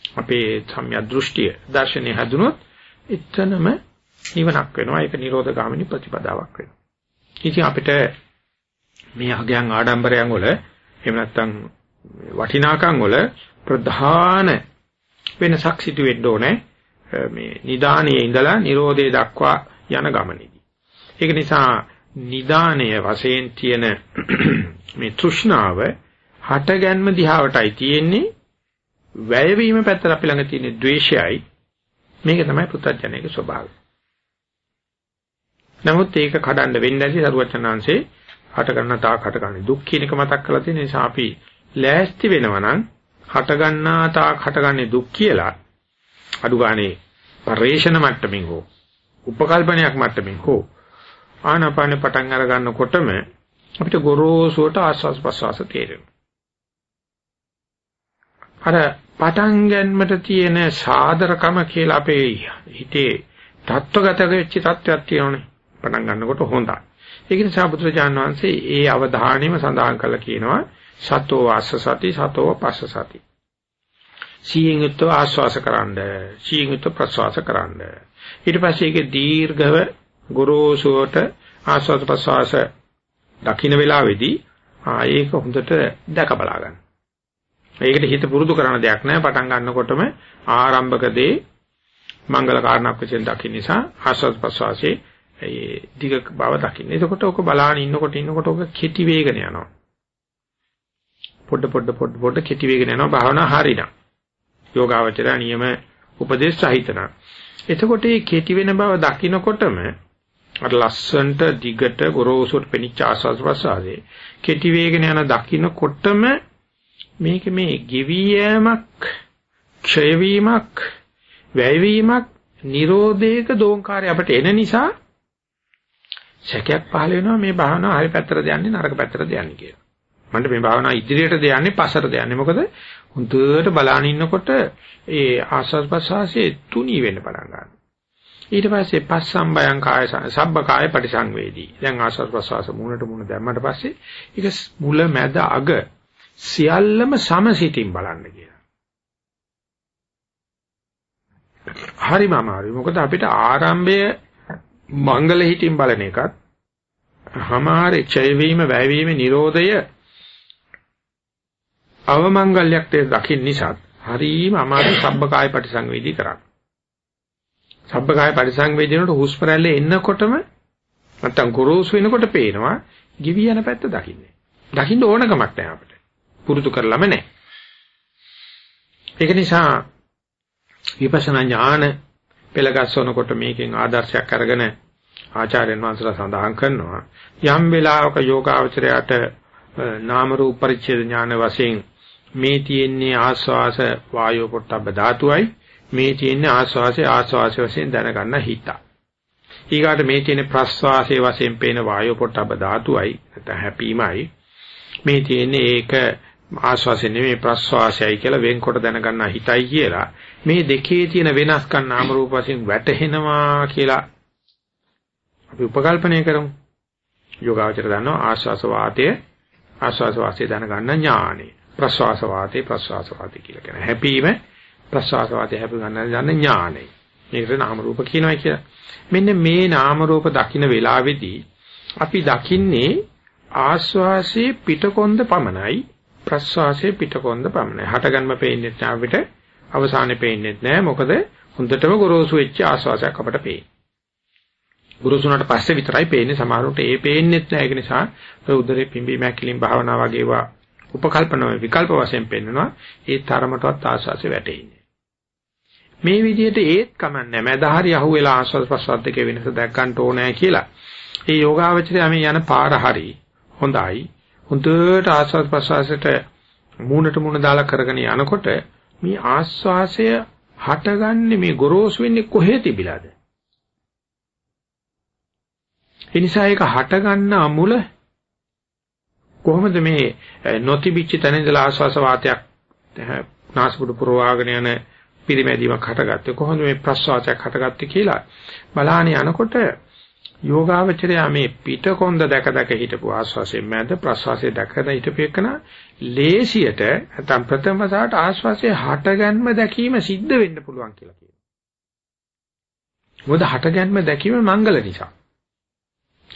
අපේ සම්‍යක් දෘෂ්ටිය දර්ශනය හැදුනොත් එතනම නිවනක් වෙනවා. ඒක නිරෝධ ගාමිනී ප්‍රතිපදාවක් වෙනවා. ඉතින් අපිට මේ අගයන් ආඩම්බරයන් වල එහෙම නැත්නම් වටිනාකම් වල ප්‍රධාන වෙනසක් සිදු වෙන්න ඕනේ. මේ නිදානයේ ඉඳලා Nirodhe දක්වා යන ගමනේදී. ඒක නිසා නිදානය වශයෙන් තියෙන මේ තෘෂ්ණාව හටගන්ම දිහාවටයි තියෙන්නේ වැයවීම පැත්තට අපි ළඟ තියෙන ද්වේෂයයි මේක තමයි පුත්තජනකේ ස්වභාවය. නමුත් ඒක කඩන්න වෙන්නේ නැති සරුවචනාංශේ හට ගන්න තාක් හට ගන්න දුක් කියන එක මතක් කරලා තියෙන නිසා අපි ලෑස්ති වෙනවා නම් හට ගන්නා තාක් හටගන්නේ දුක් කියලා අඩු ගානේ පරේෂණ මට්ටමින් හෝ උපකල්පනයක් මට්ටමින් හෝ ආනාපාන පටන් අර ගන්නකොටම අපිට ගොරෝසුවට ආස්වාස් ප්‍රස්වාස තේරෙනවා. අර පටන් ගන්නට තියෙන සාදරකම කියලා අපේ හිතේ தත්වගත වෙච්ච තත්ත්වයක් තියෙනවනේ. පටන් ගන්නකොට හොඳයි. ඒක නිසා බුදුරජාණන් වහන්සේ ඒ අවධානයම සඳහන් කළා කියනවා සතෝ ආස්ස සති සතෝ පස්ස සති. සීයෙන් යුක්තව ආස්වාස කරන්න, සීයෙන් යුක්තව ප්‍රස්වාස කරන්න. ඊට පස්සේ ඒකේ දීර්ඝව ගොරෝසුවට ආස්වාද ප්‍රස්වාස දකින්න වෙලාවේදී ආ ඒක හොඳට දැක බලා ගන්න. ඒකට හිත පුරුදු කරන දෙයක් නෑ පටන් ගන්නකොටම ආරම්භකදී මංගල කාරණාවක් වශයෙන් දකින්න නිසා ආස්වාද ප්‍රස්වාසයේ ඒ දිග බව දකින්න. එතකොට ඔක බලාගෙන ඉන්නකොට ඉන්නකොට ඔක කෙටි වේගන යනවා. පොඩ පොඩ පොඩ පොඩ කෙටි වේගන යනවා භාවනා හරිනම්. යෝගාවචර නියම උපදේශ සහිතන. එතකොට මේ කෙටි වෙන බව දකින්නකොටම අර ලස්සන්ට දිගට ගොරෝසුට පෙනිච්ච ආස්වාද ප්‍රසආදේ කෙටි වේගන යන දකින්නකොටම මේක මේ ගෙවියමක් ක්ෂය වීමක් වැය වීමක් නිරෝධයක දෝංකාරය අපිට එන නිසා සැකයක් පහළ වෙනවා මේ භාවනාව හරි පැත්තටද යන්නේ නරක පැත්තටද යන්නේ කියලා. මන්ට මේ භාවනාව ඉදිරියටද යන්නේ පස්සටද යන්නේ මොකද හුදුට බලාන ඉන්නකොට ඒ ආස්වාද ප්‍රසවාසයේ තුනී වෙන්න පටන් ගන්නවා. ඊට පස්සේ පස්සම්බයං කාය සබ්බ කාය පරිසංවේදී. දැන් ආස්වාද ප්‍රසවාස මූණට මූණ දැම්මට පස්සේ ඒක මුල මැද අග සියල්ලම සමසිතින් බලන්න කියලා. හරිම අමාරුයි. මොකද අපිට ආරම්භය මංගල හිතින් බලන එකත් හමාරේ ඡය වීම වැය වීම නිරෝධය අවමංගල්‍යයක් තේ දකින්න නිසා හරීම අමාරු සබ්බකාය පරිසංවේදී කරන්න. සබ්බකාය පරිසංවේදීනට හුස්ම රැල්ල එන්නකොටම නැත්තම් ගොරෝසු වෙනකොට පේනවා ගිවි යන පැත්ත දකින්නේ. දකින්න ඕනකමක් නැහැ අපිට. පුරුදු කරලම නැහැ. ඒක නිසා විපස්සනා ඥාන පෙළගස්සනකොට මේකෙන් ආදර්ශයක් අරගෙන ආචාර්යයන් වහන්සේලා සඳහන් කරනවා යම් වෙලාවක යෝගාවචරයට නාම රූප පරිච්ඡේද ඥාන වශයෙන් මේ තියෙන්නේ ආස්වාස වායෝ පොට්ටබ්බ ධාතුවයි. මේ තියෙන්නේ ආස්වාසේ ආස්වාස වශයෙන් දැනගන්න හිත. ඊගාට මේ තියෙන ප්‍රස්වාසයේ වශයෙන් පේන වායු පොට්ටබ ධාතුවයි නැත්නම් හැපීමයි. මේ තියෙන්නේ ඒක ආශ්වාසය නෙමෙයි ප්‍රශ්වාසයයි කියලා වෙන්කොට දැනගන්න හිතයි කියලා. මේ දෙකේ තියෙන වෙනස්කම් නාම රූප වශයෙන් වැටහෙනවා කියලා අපි උපකල්පනය කරමු. යෝගාවචර දන්නවා ආශ්වාස වාතය ආශ්වාස වාතය දැනගන්න ඥානෙ ප්‍රශ්වාස වාතය ප්‍රශ්වාස වාතය කියලා කියන හැපීම ප්‍රශ්වාස වාතය හැප ගන්න දන්න ඥානෙ මේකට නාම රූප කියනවා කියලා මෙන්න මේ නාම රූප දකින්න වෙලාවේදී අපි දකින්නේ ආස්වාසේ පිටකොන්ද පමණයි ප්‍රස්වාසයේ පිටකොන්ද පමණයි. හටගන්ම පේන්නේ නැහැ අපිට. අවසානයේ පේන්නේ නැහැ. මොකද හොඳටම ගොරෝසු වෙච්ච ආස්වාසයක් අපට පේන්නේ. ගුරුසුණාට පස්සේ විතරයි පේන්නේ සමහරවිට ඒ පේන්නේත් නැහැ ඒක නිසා ඔය උදරේ පිම්බි මැකිලින් භාවනා වගේ ඒවා උපකල්පන විකල්ප වශයෙන් පෙන්වනවා. ඒ තරමටවත් ආස්වාසේ වැටෙන්නේ මේ විදිහට ඒත් කමන්නේ මැද හරි අහුවෙලා ආස්වාද ප්‍රසවාස දෙකේ වෙනස දැක් ගන්න ඕනේ කියලා. ඒ යෝගාවචරය මේ යන පාර හරි හොඳයි. හොඳට ආස්වාද ප්‍රසවාසයට මූණට මූණ දාලා කරගෙන යනකොට මේ ආස්වාසය හටගන්නේ මේ ගොරෝසු වෙන්නේ කොහේ තිබිලාද? ඒ නිසා ඒක හටගන්න අමුල කොහොමද මේ නොතිබිච්ච තැන ඉඳලා ආස්වාස වාතයක් නාසපුඩු පුරවාගෙන යන පිරිමැදීමක් හටගත්තේ කොහොමද මේ ප්‍රස්වාසයක් හටගත්තේ කියලා බලාන යනකොට යෝගාවචරය මේ පිටකොන්ද දැක දැක හිටපු ආස්වාසයෙන් මැද ප්‍රස්වාසයේ දැක දැක හිටපේකන ලේසියට නැත්නම් ප්‍රථම වතාවට ආස්වාසයේ හටගන්ම දැකීම සිද්ධ වෙන්න පුළුවන් කියලා කියනවා. මොකද හටගන්ම දැකීම මංගල නිසා.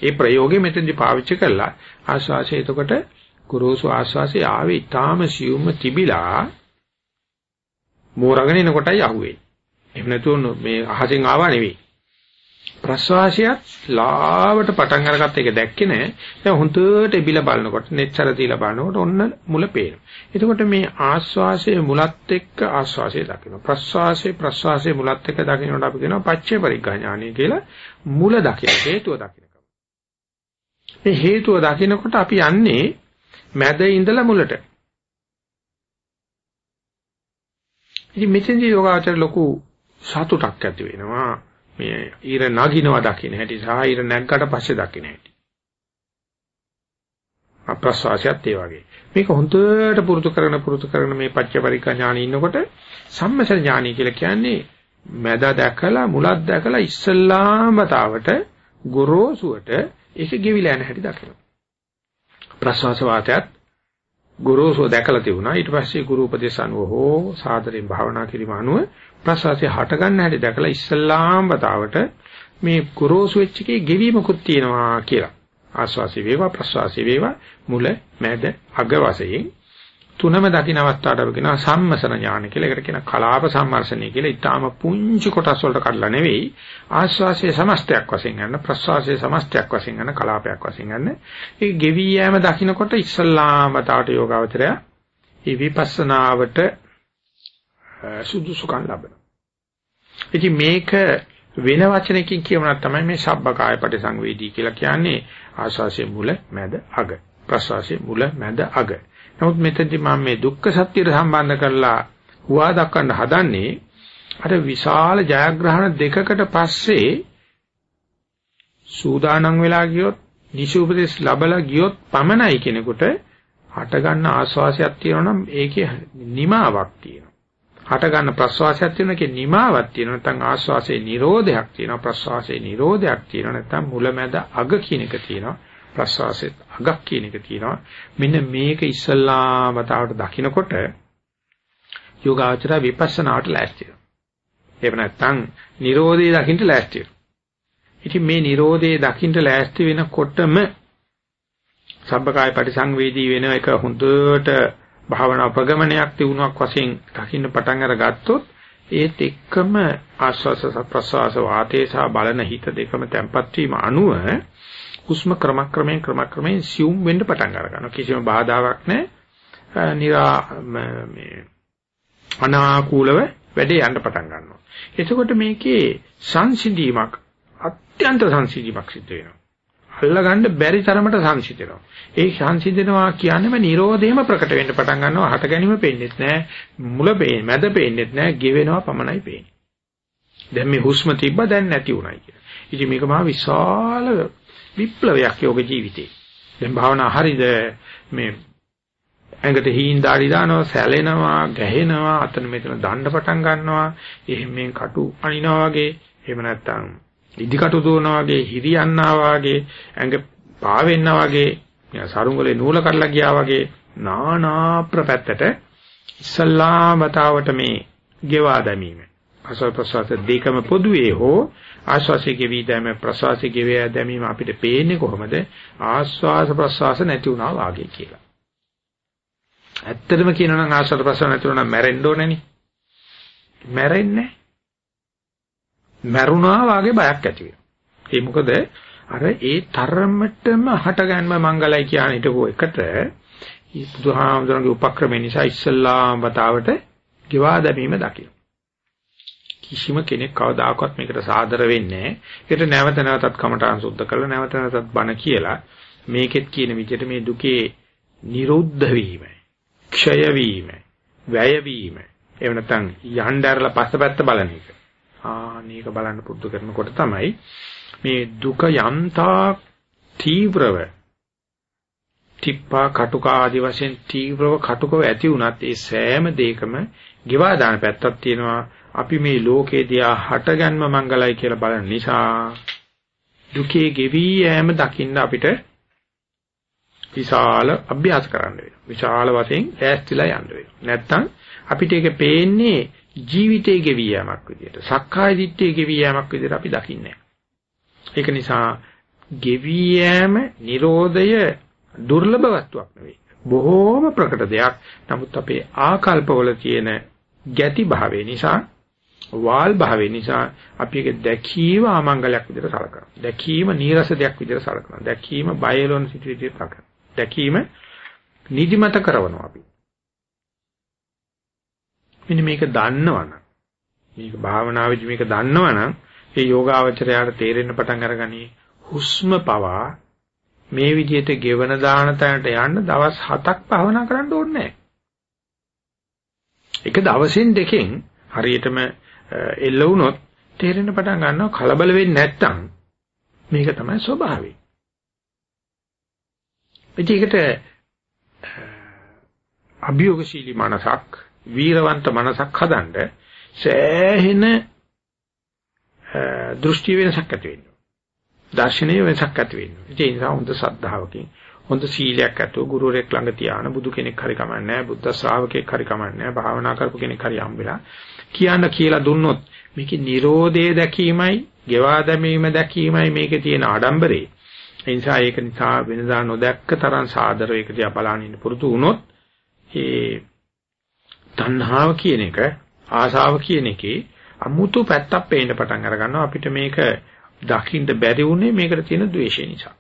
ඒ ප්‍රයෝගෙ මෙතෙන්දි පාවිච්චි කළා ආස්වාසය එතකොට ගුරුසු ආස්වාසය ආවේ ඊටාම සියුම්ම තිබිලා මෝරගෙන එනකොටයි අහුවේ. එහෙම නැතුව මේ අහසෙන් ආවා නෙවෙයි. ප්‍රශ්වාසයත් ලාවට පටන් අරගත්ත එක දැක්කේ නෑ. දැන් හොඳට එබිලා බලනකොට, netතර තියලා බලනකොට ඔන්න මුල පේනවා. එතකොට මේ ආශ්වාසයේ මුලත් එක්ක ආශ්වාසය දකිනවා. ප්‍රශ්වාසයේ ප්‍රශ්වාසයේ මුලත් එක්ක දකින්නට අපි කියනවා පච්චේ පරිග්‍රහඥානය කියලා මුල දකින හේතුව දකින්න. මේ හේතුව දකිනකොට අපි යන්නේ මැද ඉඳලා මුලට. ඉතින් මෙතෙන්දී යෝගාචර ලොකු සතුටක් ඇති වෙනවා. මේ ඊර නගිනවා දකින්න හැටි සහ ඊර නැග්ගට පස්සේ දකින්න හැටි. අප්‍රසවාසයත් ඒ වගේ. මේක හොඳට පුරුදු කරන පුරුදු කරන මේ පච්චපරිකා ඥානෙ ඉන්නකොට සම්මසර ඥානෙ කියලා කියන්නේ මැද දැකලා මුලක් දැකලා ඉස්සල්ලාම තාවට ගොරෝසුවට ඒක ගෙවිලා යන හැටි දකිනවා. ප්‍රසවාස වාතයත් ගුරුසෝ දැකලා තිබුණා. ඊට පස්සේ ගුරු උපදේශ අනුව හෝ සාදරයෙන් භාවනා කිරීම අනුව ප්‍රසවාසය හට ගන්න හැටි දැකලා ඉස්සල්ලාම වතාවට මේ ගුරුසු වෙච්ච එකේ ගෙවීමකුත් තියෙනවා කියලා. ආස්වාසි වේවා ප්‍රසවාසි වේවා මුල මැද අග වශයෙන් තුනම දකින්න අවස්ථාවට අපි කියනවා සම්මසන ඥාන කියලා. ඒකට කියන කලාප සම්මර්ෂණය කියලා. ඊටාම පුංචි කොටස් වලට කඩලා නෙවෙයි ආස්වාසයේ සමස්තයක් වශයෙන් ගන්න ප්‍රසවාසයේ සමස්තයක් වශයෙන් ගන්න කලාපයක් වශයෙන් ගන්න. ඒ ගෙවි යෑම දකින්නකොට ඉස්සල්ලාම තාට යෝගාවචරය මේ විපස්සනාවට සුදුසුකම් ලබනවා. ඉතින් මේක වෙන වචනකින් කියවනක් තමයි මේ සබ්බකාය පරිසංවේදී කියලා කියන්නේ ආස්වාසයේ මුල මැද අග ප්‍රසවාසයේ මුල මැද අග නමුත් මෙතනදී මම මේ දුක්ඛ සත්‍යයට සම්බන්ධ කරලා හුවා දක්වන්න හදන්නේ අර විශාල ජයග්‍රහණ දෙකකට පස්සේ සූදානම් වෙලා ගියොත් නිසුපදේශ ලැබලා ගියොත් පමණයි කෙනෙකුට හට ගන්න ආස්වාසයක් තියෙනවා නම් ඒකේ නිමාවක් තියෙනවා. හට ගන්න ප්‍රස්වාසයක් තියෙනවා ඒකේ නිමාවක් තියෙනවා නැත්නම් ආස්වාසේ නිරෝධයක් තියෙනවා ප්‍රස්වාසේ නිරෝධයක් තියෙනවා නැත්නම් මුලැමැද අග කියන එක තියෙනවා. ප්‍රස්වාසෙත් අගක් කියන එක තියෙනවා. මෙන්න මේක ඉස්සල්ලා වතාවට දකිනකොට යෝගාචර විපස්සනාවට ලෑස්ති වෙනවා. එහෙම නැත්නම් Nirodhe දකින්න ලෑස්ති වෙනවා. ඉතින් මේ Nirodhe දකින්න ලෑස්ති වෙනකොටම සබ්බකාය පරිසංවේදී වෙන එක හොඳට භාවනා ප්‍රගමනයක් තියුණුවක් වශයෙන් දකින්න පටන් අරගත්තොත් ඒත් එක්කම ආස්වාස ප්‍රසවාස වාතේ සහ බලන හිත දෙකම තැම්පත් වීම අනුව හුස්ම ක්‍රමක්‍රමයෙන් ක්‍රමක්‍රමයෙන් සියුම් වෙන්න පටන් ගන්නවා. කිසිම බාධාවක් නැහැ. නිරා මේ අනාකූලව වැඩේ යන්න පටන් ගන්නවා. එතකොට මේකේ සංසිඳීමක් අත්‍යන්ත සංසිඳීමක් සිද්ධ වෙනවා. අල්ලගන්න බැරි තරමට සංසිඳෙනවා. ඒ සංසිඳෙනවා කියන්නේම Nirodheම ප්‍රකට වෙන්න පටන් ගන්නවා. හට ගැනීම පේන්නේත් නැහැ. මුල පේන්නේ, මැද පේන්නේත් නැහැ. ගෙවෙනවා පමණයි පේන්නේ. දැන් මේ හුස්ම තිබ්බ දැන් නැති උනායි කියලා. ඉතින් මේක මහා විශාල විප්ලවයක් යෝග ජීවිතේ. දැන් භාවනා හරියද මේ ඇඟට හීන් දාඩි දානවා සැලෙනවා ගැහෙනවා අතන මෙතන දණ්ඩ පටන් ගන්නවා. එහෙම මේ කටු අනිනවා වගේ එහෙම නැත්නම් ඉදිකටු දුවනවා වගේ හිරියන්නා වගේ ඇඟ පාවෙන්නා වගේ සරුංගලේ නූල කඩලා ගියා වගේ නානා ප්‍රපැත්තට ඉස්සල්ලාම වතාවට මේ ගෙවා දැමීම. ආස්වාද ප්‍රසවාස දෙකම පොදුවේ හෝ ආස්වාසිය ගෙවි දැම ප්‍රසවාසිය ගෙවි දැමීම අපිට පේන්නේ කොහොමද ආස්වාස ප්‍රසවාස නැති වුණා වාගේ කියලා ඇත්තටම කියනවා නම් ආශ්‍රද ප්‍රසන්න නැතුව නම් මැරෙන්න ඕනේනේ. මැරෙන්නේ මැරුණා වාගේ බයක් ඇති වෙනවා. ඒ මොකද අර ඒ තරමටම හටගන්ම මංගලයි කියන හිටපු එකට බුදුහාමුදුරන්ගේ උපක්‍රමය නිසා ඉස්සල්ලාම වතාවට ගෙවා දැමීම දකින්න. කිසිම කෙනෙක් කවදාකවත් මේකට සාදර වෙන්නේ නැහැ. ඒකට නැවත නැවතත් කමඨාන් සුද්ධ කරලා නැවත නැවතත් බණ කියලා මේකෙත් කියන විදිහට මේ දුකේ නිරුද්ධ වීමයි. ක්ෂය වීම, වැය වීම. එහෙම නැත්නම් යන්න ඇරලා පස්සපැත්ත බලන එක. ආ මේක බලන්න පුරුදු කරනකොට තමයි මේ දුක යම්තා තීව්‍රව තිප්පා කටුක ආදි වශයෙන් තීව්‍රව කටුකව ඇති වුණත් ඒ සෑම දෙයකම ගෙවා දාන පැත්තක් තියෙනවා අපි මේ ලෝකේ දිහා හටගන්ම මංගලයි කියලා බලන නිසා දුකේ ගෙවි යෑම දකින්න අපිට විශාල අභ්‍යාස කරන්න වෙනවා. විශාල වශයෙන් ඈස්තිලා යන්න වෙනවා. නැත්තම් අපිට ඒක පේන්නේ ජීවිතයේ ගෙවියමක් විදියට. සක්කාය දිට්ඨියේ ගෙවියමක් විදියට අපි දකින්නේ ඒක නිසා ගෙවියම Nirodhaය දුර්ලභ වස්තුවක් නෙවෙයි. බොහෝම ප්‍රකට දෙයක්. නමුත් අපේ ආකල්පවල තියෙන ගැති භාවය නිසා වාල් භාවය නිසා අපි ඒක දැකීම ආමංගලයක් විදිහට සලකනවා. දැකීම නීරස දෙයක් විදිහට සලකනවා. දැකීම බයලොන් සිටුවිටි සලකනවා. දැකීම නිදිමත කරනවා අපි. මෙන්න මේක දන්නවනම් මේක භාවනාවේදී මේක දන්නවනම් ඒ යෝගාවචරයට තේරෙන්න පටන් අරගනි හුස්ම පවා මේ විදිහට ගෙවන දාන තැනට යන්න දවස් 7ක් භාවනා කරන්න ඕනේ නැහැ. එක දවසින් දෙකෙන් හරියටම එල්ල වුණොත් තේරෙන්න පටන් ගන්නවා කලබල වෙන්නේ නැත්තම් මේක තමයි ස්වභාවය. ඒකට අභියෝගශීලී මනසක්, වීරවන්ත මනසක් හදන්න සෑහෙන දෘෂ්ටි වෙනසක් ඇති වෙනවා. දර්ශනීය වෙනසක් ඇති වෙනවා. ඒ නිසා හොඳ සද්ධාවකින් හොඳ සීලයක් ඇතුව ගුරුවරයෙක් ළඟ තියාන බුදු කෙනෙක් හරි කමන්නේ බුද්ධ ශ්‍රාවකෙක් හරි කමන්නේ භාවනා කරපු කෙනෙක් හරි හම්බෙලා කියන්න කියලා දුන්නොත් මේකේ Nirodhe දැකීමයි, ගෙවා දැමීම දැකීමයි මේකේ තියෙන ආඩම්බරේ. ඒ නිසා ඒක නිසා වෙනදා නොදැක්ක තරම් සාදර ඒක දිහා බලන්න ඉන්න පුරුදු වුණොත් ඒ තණ්හාව කියන එක ආශාව කියන එකේ අමුතු පැත්තක් පේන්න පටන් අර ගන්නවා අපිට මේක දකින්න බැරි වුණේ මේකට තියෙන ද්වේෂය නිසා.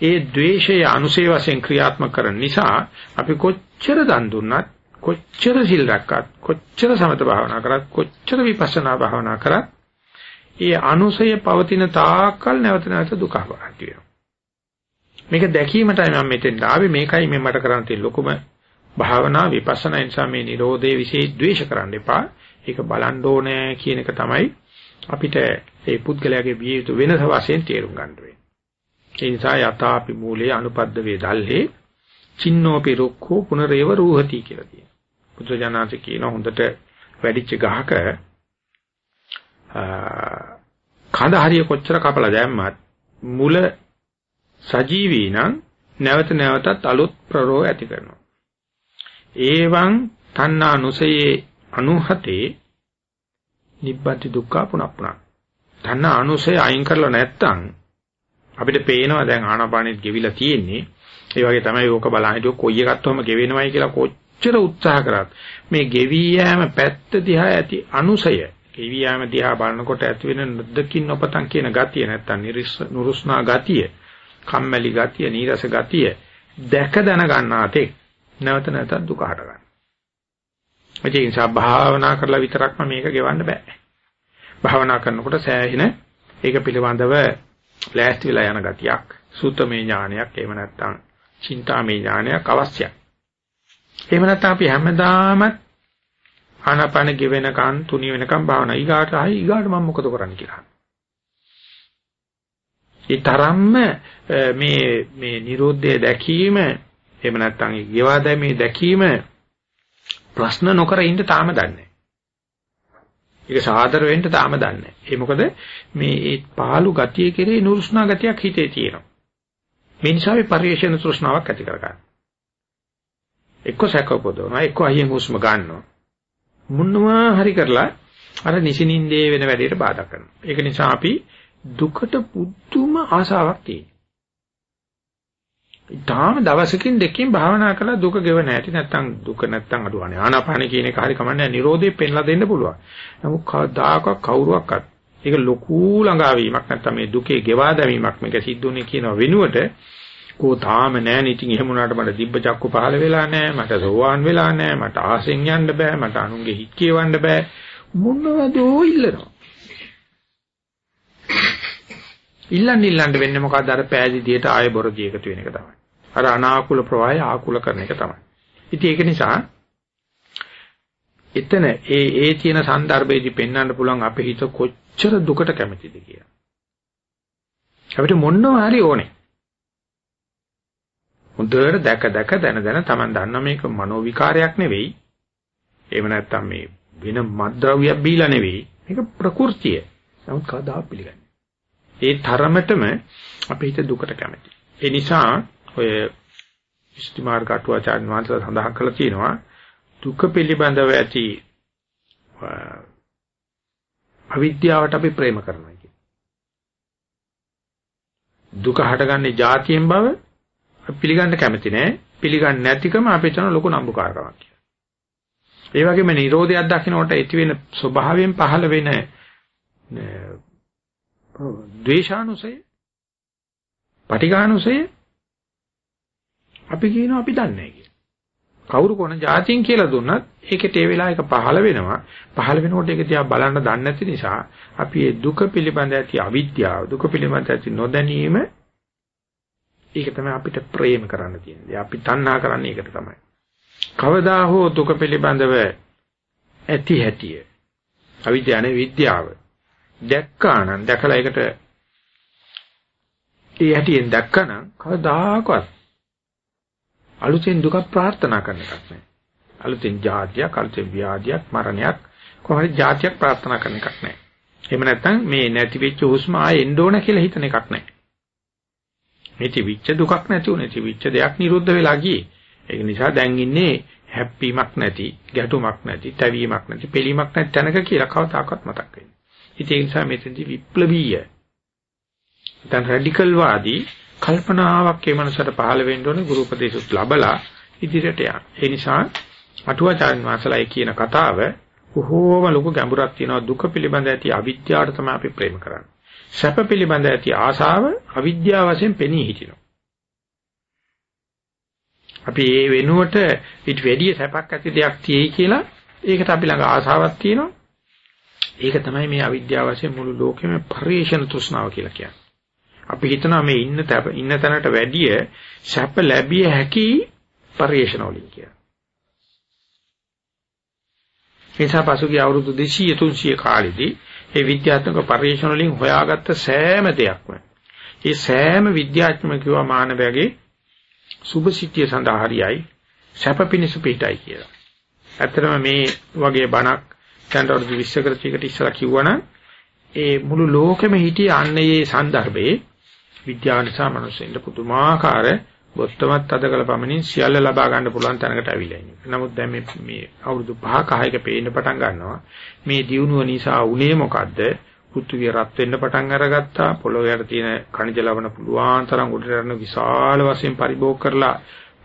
ඒ ද්වේෂය අනුසේ වශයෙන් ක්‍රියාත්මක කරන නිසා අපි කොච්චර දන් දුන්නත් කොච්චර සිල් රැක්කත් කොච්චර සමත භාවනා කරත් කොච්චර විපස්සනා භාවනා කරත් ඒ අනුසය පවතින තාක්කල් නැවත නැවත දුක හොරන්ති වෙනවා. මේක දැකීමටයි මම මෙතෙන් ආවේ මේකයි මේ මට කරන්න තියෙන ලොකුම භාවනා විපස්සනා නිසා මේ Nirodhe વિશે ද්වේෂ කරන්න එපා. ඒක බලන්න ඕනේ කියන එක තමයි අපිට ඒ පුද්ගලයාගේ විය යුතු වෙනස වශයෙන් තේරුම් ගන්න වෙන්නේ. ඒ නිසා යථාපි මූලයේ අනුපද්ද වේදල්හි චින්නෝපි රුක්ඛෝ පුනරේව රූහති කියලා කියනවා. පුත්‍රජානන්ත කියන හොඳට වැඩිච්ච ගහක කඳ හරිය කොච්චර කපලා දැම්මත් මුල සජීවී නම් නැවත නැවතත් අලුත් ප්‍රරෝ ඇති කරනවා. ඒවං තණ්හා නුසයේ අනුහතේ නිබ්බති දුක්ඛ පුනප්පුණ. තණ්හා අනුසය අයින් කරලා නැත්තම් අපිට පේනවා දැන් ආනාපානෙත් ගෙවිලා තියෙන්නේ. ඒ වගේ තමයි ඕක බලන හිටියෝ කොයි එකක්වම ගෙවෙනවයි කියලා කොච්චර උත්සාහ කරත් මේ ගෙවී යෑම පැත්ත දිහා ඇති අනුසය ගෙවී යෑම දිහා බලනකොට ඇති වෙන නොදකින් නොපතන් කියන ගතිය නැත්තම් නිරුස්නා ගතිය කම්මැලි ගතිය, නීරස ගතිය දැක දැන ගන්නාතේ නැවත නැවතත් දුක හට ගන්න. ඒ නිසා භාවනා කරලා විතරක්ම මේක ගෙවන්න බෑ. භාවනා කරනකොට සෑහෙන ඒක පිළිබඳව ලෑස්ති වෙලා යන ගතියක්, සූතමේ ඥානයක්, එහෙම නැත්නම් චින්තාමේ ඥානයක් අවශ්‍යයි. එහෙම නැත්නම් අපි හැමදාම ආනාපාන ගෙවෙනකන් තුනි වෙනකන් භාවනා. ඊගාට ආයි ඊගාට මම මොකද කරන්නේ කියලා. ඒ තරම්ම මේ මේ Nirodhe දැකීම එහෙම නැත්නම් ගෙවා දැමී දැකීම ප්‍රශ්න නොකර ඉන්න තාම දන්නේ ඒක සාදර වෙන්න තාම දන්නේ ඒ මොකද මේ ඒ පාළු ගතිය කෙරේ නුරුස්නා ගතියක් හිතේ තියෙනවා. මේ නිසා මේ පරිේශන තෘෂ්ණාවක් ඇති කරගන්න. එක්ක සැක උපදවනවා එක්ක අයියෙන් හුස්ම ගන්නවා. මුන්නවා හරි කරලා අර නිසිනින්දේ වෙන වැඩේට බාධා කරනවා. ඒක නිසා අපි දුකට පුදුම ආසාවක් තියෙනවා. ඊටාම දවසකින් දෙකකින් භාවනා කරලා දුක ගෙව නැති නැත්තම් දුක නැත්තම් අඩුවන්නේ ආනාපාන කියන එක හරි කමන්නේ නිරෝධේ පෙන්ලා දෙන්න පුළුවන්. නමුත් කවදාකවත් කවුරුවක්වත් ඒක ලොකු ළඟාවීමක් නැත්තම් මේ දුකේ ගෙවා දැමීමක් මේක සිද්ධුනේ කියන වෙනුවට කෝ තාම නෑ නේ. ඉතින් එහෙම වුණාට මට දිබ්බ චක්කු පහල වෙලා නෑ මට සෝවාන් වෙලා නෑ මට ආසෙන් යන්න බෑ. මට අනුන්ගේ හිත් කියවන්න බෑ. මොනවදෝ ඉල්ලනවා. ඉල්ලන්න ඉල්ලන්න වෙන්නේ මොකද්ද? අර පෑදීදියට ආය බොරදී එකතු වෙන එක තමයි. අර අනාකූල ප්‍රවාහය ආකූල කරන එක තමයි. ඉතින් ඒක නිසා එතන ඒ ඒ තියෙන સંદર્ભයේදී පෙන්වන්න පුළුවන් අපේ හිත කොච්චර දුකට කැමතිද කියලා. අපිට මොනවා හරි ඕනේ. හොඳට දැක දැක දැන දැන Taman දන්නා මේක මනෝ විකාරයක් නෙවෙයි. එහෙම නැත්නම් මේ වෙන මද්ද්‍රව්‍යයක් බීලා නෙවෙයි. මේක ප්‍රകൃතිය. නමුත් කවදා පිළිගන්නේ. ඒ තරමටම අපේ හිත දුකට කැමතියි. ඒ නිසා ඔය ඉස්තිමාර්ග අටුවාචාර්ය වහන්සේලා සඳහන් කරලා තියෙනවා දුක පිළිබඳව ඇති අවිද්‍යාවට අපි ප්‍රේම කරනවා කියන. දුක හටගන්නේ જાතියෙන් බව පිළිගන්න කැමති නෑ. පිළිගන්නේ නැතිකම අපේ තන ලොකු නම්බුකාරකමක් කියලා. ඒ වගේම Nirodhayak දකින්නට ඇති වෙන ස්වභාවයෙන් පහළ වෙන ද්වේෂානුසය, පටිඝානුසය අපි කියනවා අපි දන්නේ නැහැ කියලා. කවුරු කොන જાතින් කියලා දුන්නත් ඒකට ඒ වෙලාවයක පහළ වෙනවා. පහළ වෙනකොට ඒක තියා බලන්න දන්නේ නැති නිසා අපි මේ දුක පිළිබඳ ඇති අවිද්‍යාව, දුක පිළිබඳ ඇති නොදැනීම ඒක තමයි අපිට ප්‍රේම කරන්න තියෙන්නේ. අපි තණ්හා කරන්නේ ඒකට තමයි. කවදා හෝ දුක පිළිබඳව ඇති හැටිය අවිද්‍යාවේ විද්‍යාව දැක්කා නම් දැකලා ඒකට ඒ හැටියෙන් දැක්කනම් කවදාකවත් අලුතෙන් දුක ප්‍රාර්ථනා කරන එකක් නෑ. අලුතෙන් ජාතියක්, අලුතෙන් ව්‍යාධියක්, මරණයක් කොහොමද ජාතියක් ප්‍රාර්ථනා කරන එකක් නෑ. එහෙම නැත්නම් මේ නැති වෙච්ච හුස්ම ආයෙ එන්න ඕන කියලා හිතන එකක් නෑ. මේ තිවිච්ච දුකක් නැති උනේ තිවිච්ච දෙයක් නිරුද්ධ වෙලා ගියේ. ඒක නිසා දැන් ඉන්නේ හැප්පීමක් නැති, ගැටුමක් නැති, තැවීමක් නැති, පිළීමක් නැති තැනක කියලා කවදාකවත් මතක් වෙන්නේ. ඉතින් ඒ නිසා මෙතෙන්දි විප්ලවීය දැන් රැඩිකල් වාදී කල්පනාවක් ඒ මනසට පහළ වෙන්න ඕනේ ගුරු උපදේශුත් ලැබලා ඉදිරියට යන්න. ඒ නිසා අටුවාචාර්ය වහන්සේලා කියන කතාව බොහෝම ලොකු ගැඹුරක් තියෙනවා දුක පිළිබඳ ඇති අවිද්‍යාවට තමයි අපි ප්‍රේම කරන්නේ. සැප පිළිබඳ ඇති ආශාව අවිද්‍යාව වශයෙන් පෙනී හිටිනවා. අපි ඒ වෙනුවට ඊට වැඩිය සැපක් ඇති දෙයක් තියෙයි කියලා ඒකට අපි ළඟ ආශාවක් තියෙනවා. ඒක තමයි මේ අවිද්‍යාව වශයෙන් මුළු ලෝකෙම පරිේශන තෘෂ්ණාව කියලා කියන්නේ. අපි හිතනවා මේ ඉන්න ඉන්න තැනට වැඩිය සැප ලැබිය හැකි පරිේශන වලින් කියලා. එසා පසුගිය අවුරුදු 200 300 කාලෙදී මේ විද්‍යාත්මක පරිේශන වලින් හොයාගත්ත සෑම දෙයක්ම ඒ සෑම විද්‍යාඥයම කිව්වා මානවයාගේ සුභසිද්ධිය සඳහා හරියයි සැප පිණිස පිටයි කියලා. ඇත්තටම මේ වගේ බණක් දැන් අවුරුදු 20 කට ඉස්සලා කිව්වනම් ඒ මුළු ලෝකෙම හිටිය අන්නේ සන්දර්භයේ විද්‍යාව නිසා මිනිස්සුන්ට පුදුමාකාර බොත්තමත් අද කළ පමණින් සියල්ල ලබා ගන්න පුළුවන් තැනකට අවිලා ඉන්නේ. නමුත් දැන් මේ මේ අවුරුදු 5ක 6ක පේන්න පටන් ගන්නවා. මේ දියුණුව නිසා උනේ මොකද්ද? පෘථිවිය රත් වෙන්න පටන් අරගත්තා. පොළොවේ යට තියෙන කණිජ ලවණ පුළුවන් තරම් උඩට යන විශාල වශයෙන් පරිභෝග කරලා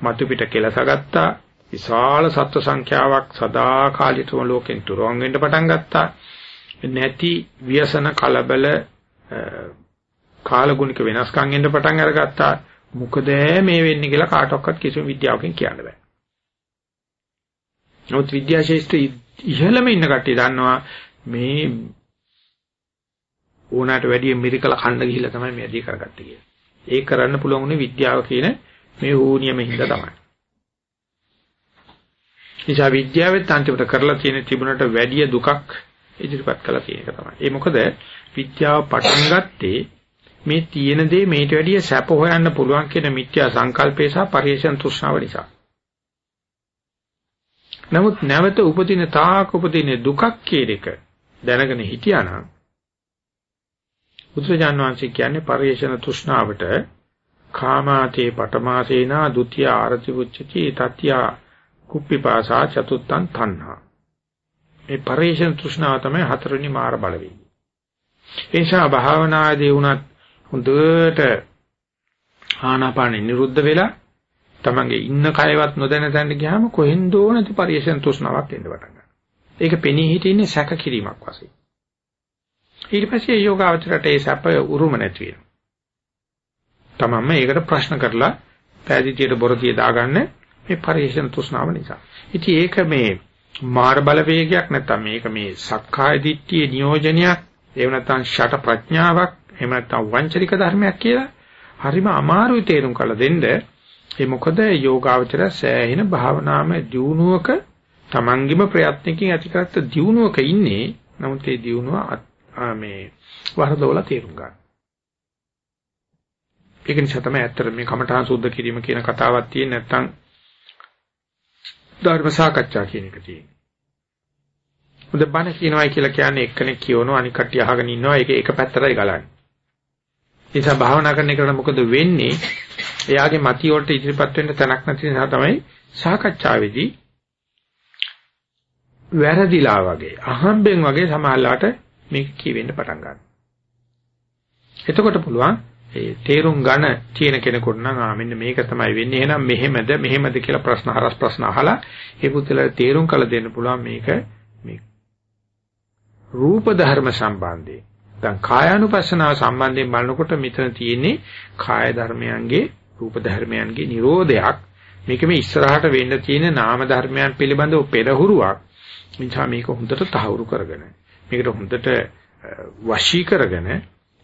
මතු පිට කෙලසගත්තා. විශාල සත්ව සංඛ්‍යාවක් සදාකාලිකව ලෝකෙන් තුරවන් වෙන්න පටන් ගත්තා. නැති ව්‍යසන කලබල කාලගුණික වෙනස්කම් එන්න පටන් අරගත්තා. මොකද මේ වෙන්නේ කියලා කාටවත් කිසිම විද්‍යාවකින් කියන්න බෑ. නමුත් විද්‍යා ශාස්ත්‍රයේ ඉහළම ඉන්න කට්ටිය දන්නවා මේ ඕනකට වැඩිය මිරිකල කන්න ගිහිල්ලා තමයි මේ අදී කරගත්තේ කියලා. ඒක කරන්න පුළුවන් උනේ විද්‍යාව කියන මේ ඕනියම හින්දා තමයි. නිසා විද්‍යාවෙත් අන්තිමට කරලා තියෙන තිබුණට වැඩි දුකක් ඉදිරිපත් කළා කියන එක තමයි. ඒ මොකද විද්‍යාව පටන් ගත්තේ මේ තියෙන දේ මේට වැඩිය සැප හොයන්න පුළුවන් කියන මිත්‍යා සංකල්පය සහ පරිේශන තෘෂ්ණාව නිසා. නමුත් නැවත උපදින තාක් උපදින දුකක් කියන එක දැනගෙන හිටියානම් බුදුරජාන් වහන්සේ කියන්නේ පරිේශන තෘෂ්ණාවට කාමාතේ පටමාසේනා ဒ ුතිය ආරති උච්චති තත්‍ය කුප්පිපාසා චතුත්තං තණ්හා මේ පරිේශන තෘෂ්ණාව තමයි හතරවෙනි මාර බලවේගය. ඒ නිසා භාවනාදී වුණත් හොඳට ආනාපානෙ නිරුද්ධ වෙලා තමන්ගේ ඉන්න කයවත් නොදැන තැනට ගියාම කොහෙන්දෝ නැති පරිේශන තෘෂ්ණාවක් එන්න පටන් ගන්නවා. ඒක පෙනී හිටින්නේ සැක කිරීමක් වශයෙන්. ඊට පස්සේ යෝගාවචරයට ඒ සැප උරුම නැති වෙනවා. තමන්ම ඒකට ප්‍රශ්න කරලා පෑදීතියට බොරතිය දාගන්න මේ පරිේශන තෘෂ්ණාව නිසා. ඉතින් ඒක මේ මාර බලවේගයක් නැත්නම් මේක මේ සක්කාය දිට්ඨියේ නියෝජනයක් එහෙම නැත්නම් ෂට ප්‍රඥාවක් එහෙම නැත්නම් වංචනික ධර්මයක් කියලා හරිම අමාරුයි තේරුම් කරලා දෙන්න ඒ මොකද යෝගාවචර සෑහෙන භාවනාම දියුණුවක තමන්ගේම ප්‍රයත්නකින් ඇතිකරත් දියුණුවක ඉන්නේ නමුත් ඒ දියුණුව මේ වරදවල තේරුම් ගන්න. ඒක නිසා තමයි ඇත්තට මේ කමඨාන් සුද්ධ කිරීම කියන කතාවක් තියෙන්නේ නැත්නම් ධර්ම සාකච්ඡා කියන එක තියෙන්නේ. හොඳ බණ කියනවායි කියලා කියන්නේ එක්කෙනෙක් කියවනවා අනික කට්ටිය අහගෙන ඉන්නවා ඒක එක පැත්තටයි ගලන්නේ. ඒ නිසා භාවනා කරන එකට මොකද වෙන්නේ? එයාගේ මතිය වලට ඉදිරිපත් වෙන්න තැනක් නැති නිසා තමයි සාකච්ඡාවේදී වැරදිලා වගේ අහම්බෙන් වගේ සමාහලට මේක කියවෙන්න පටන් ගන්නවා. එතකොට පුළුවන් ඒ තේරුම් ගන්න තියෙන කෙනෙකුට නම් ආ මෙන්න මේක තමයි වෙන්නේ එහෙනම් මෙහෙමද මෙහෙමද කියලා ප්‍රශ්න හරස් ප්‍රශ්න අහලා ඒ පුතලට තේරුම් කළ දෙන්න පුළුවන් මේක මේ රූප ධර්ම සම්බන්ධයෙන් දැන් කායානුපස්සනාව සම්බන්ධයෙන් බලනකොට මෙතන තියෙන්නේ කාය ධර්මයන්ගේ රූප ධර්මයන්ගේ Nirodhayak මේක මේ ඉස්සරහට වෙන්න තියෙන නාම ධර්මයන් පිළිබඳව පෙරහුරුවක්. නිසා මේක හොඳට තහවුරු කරගෙන මේකට හොඳට වශී කරගෙන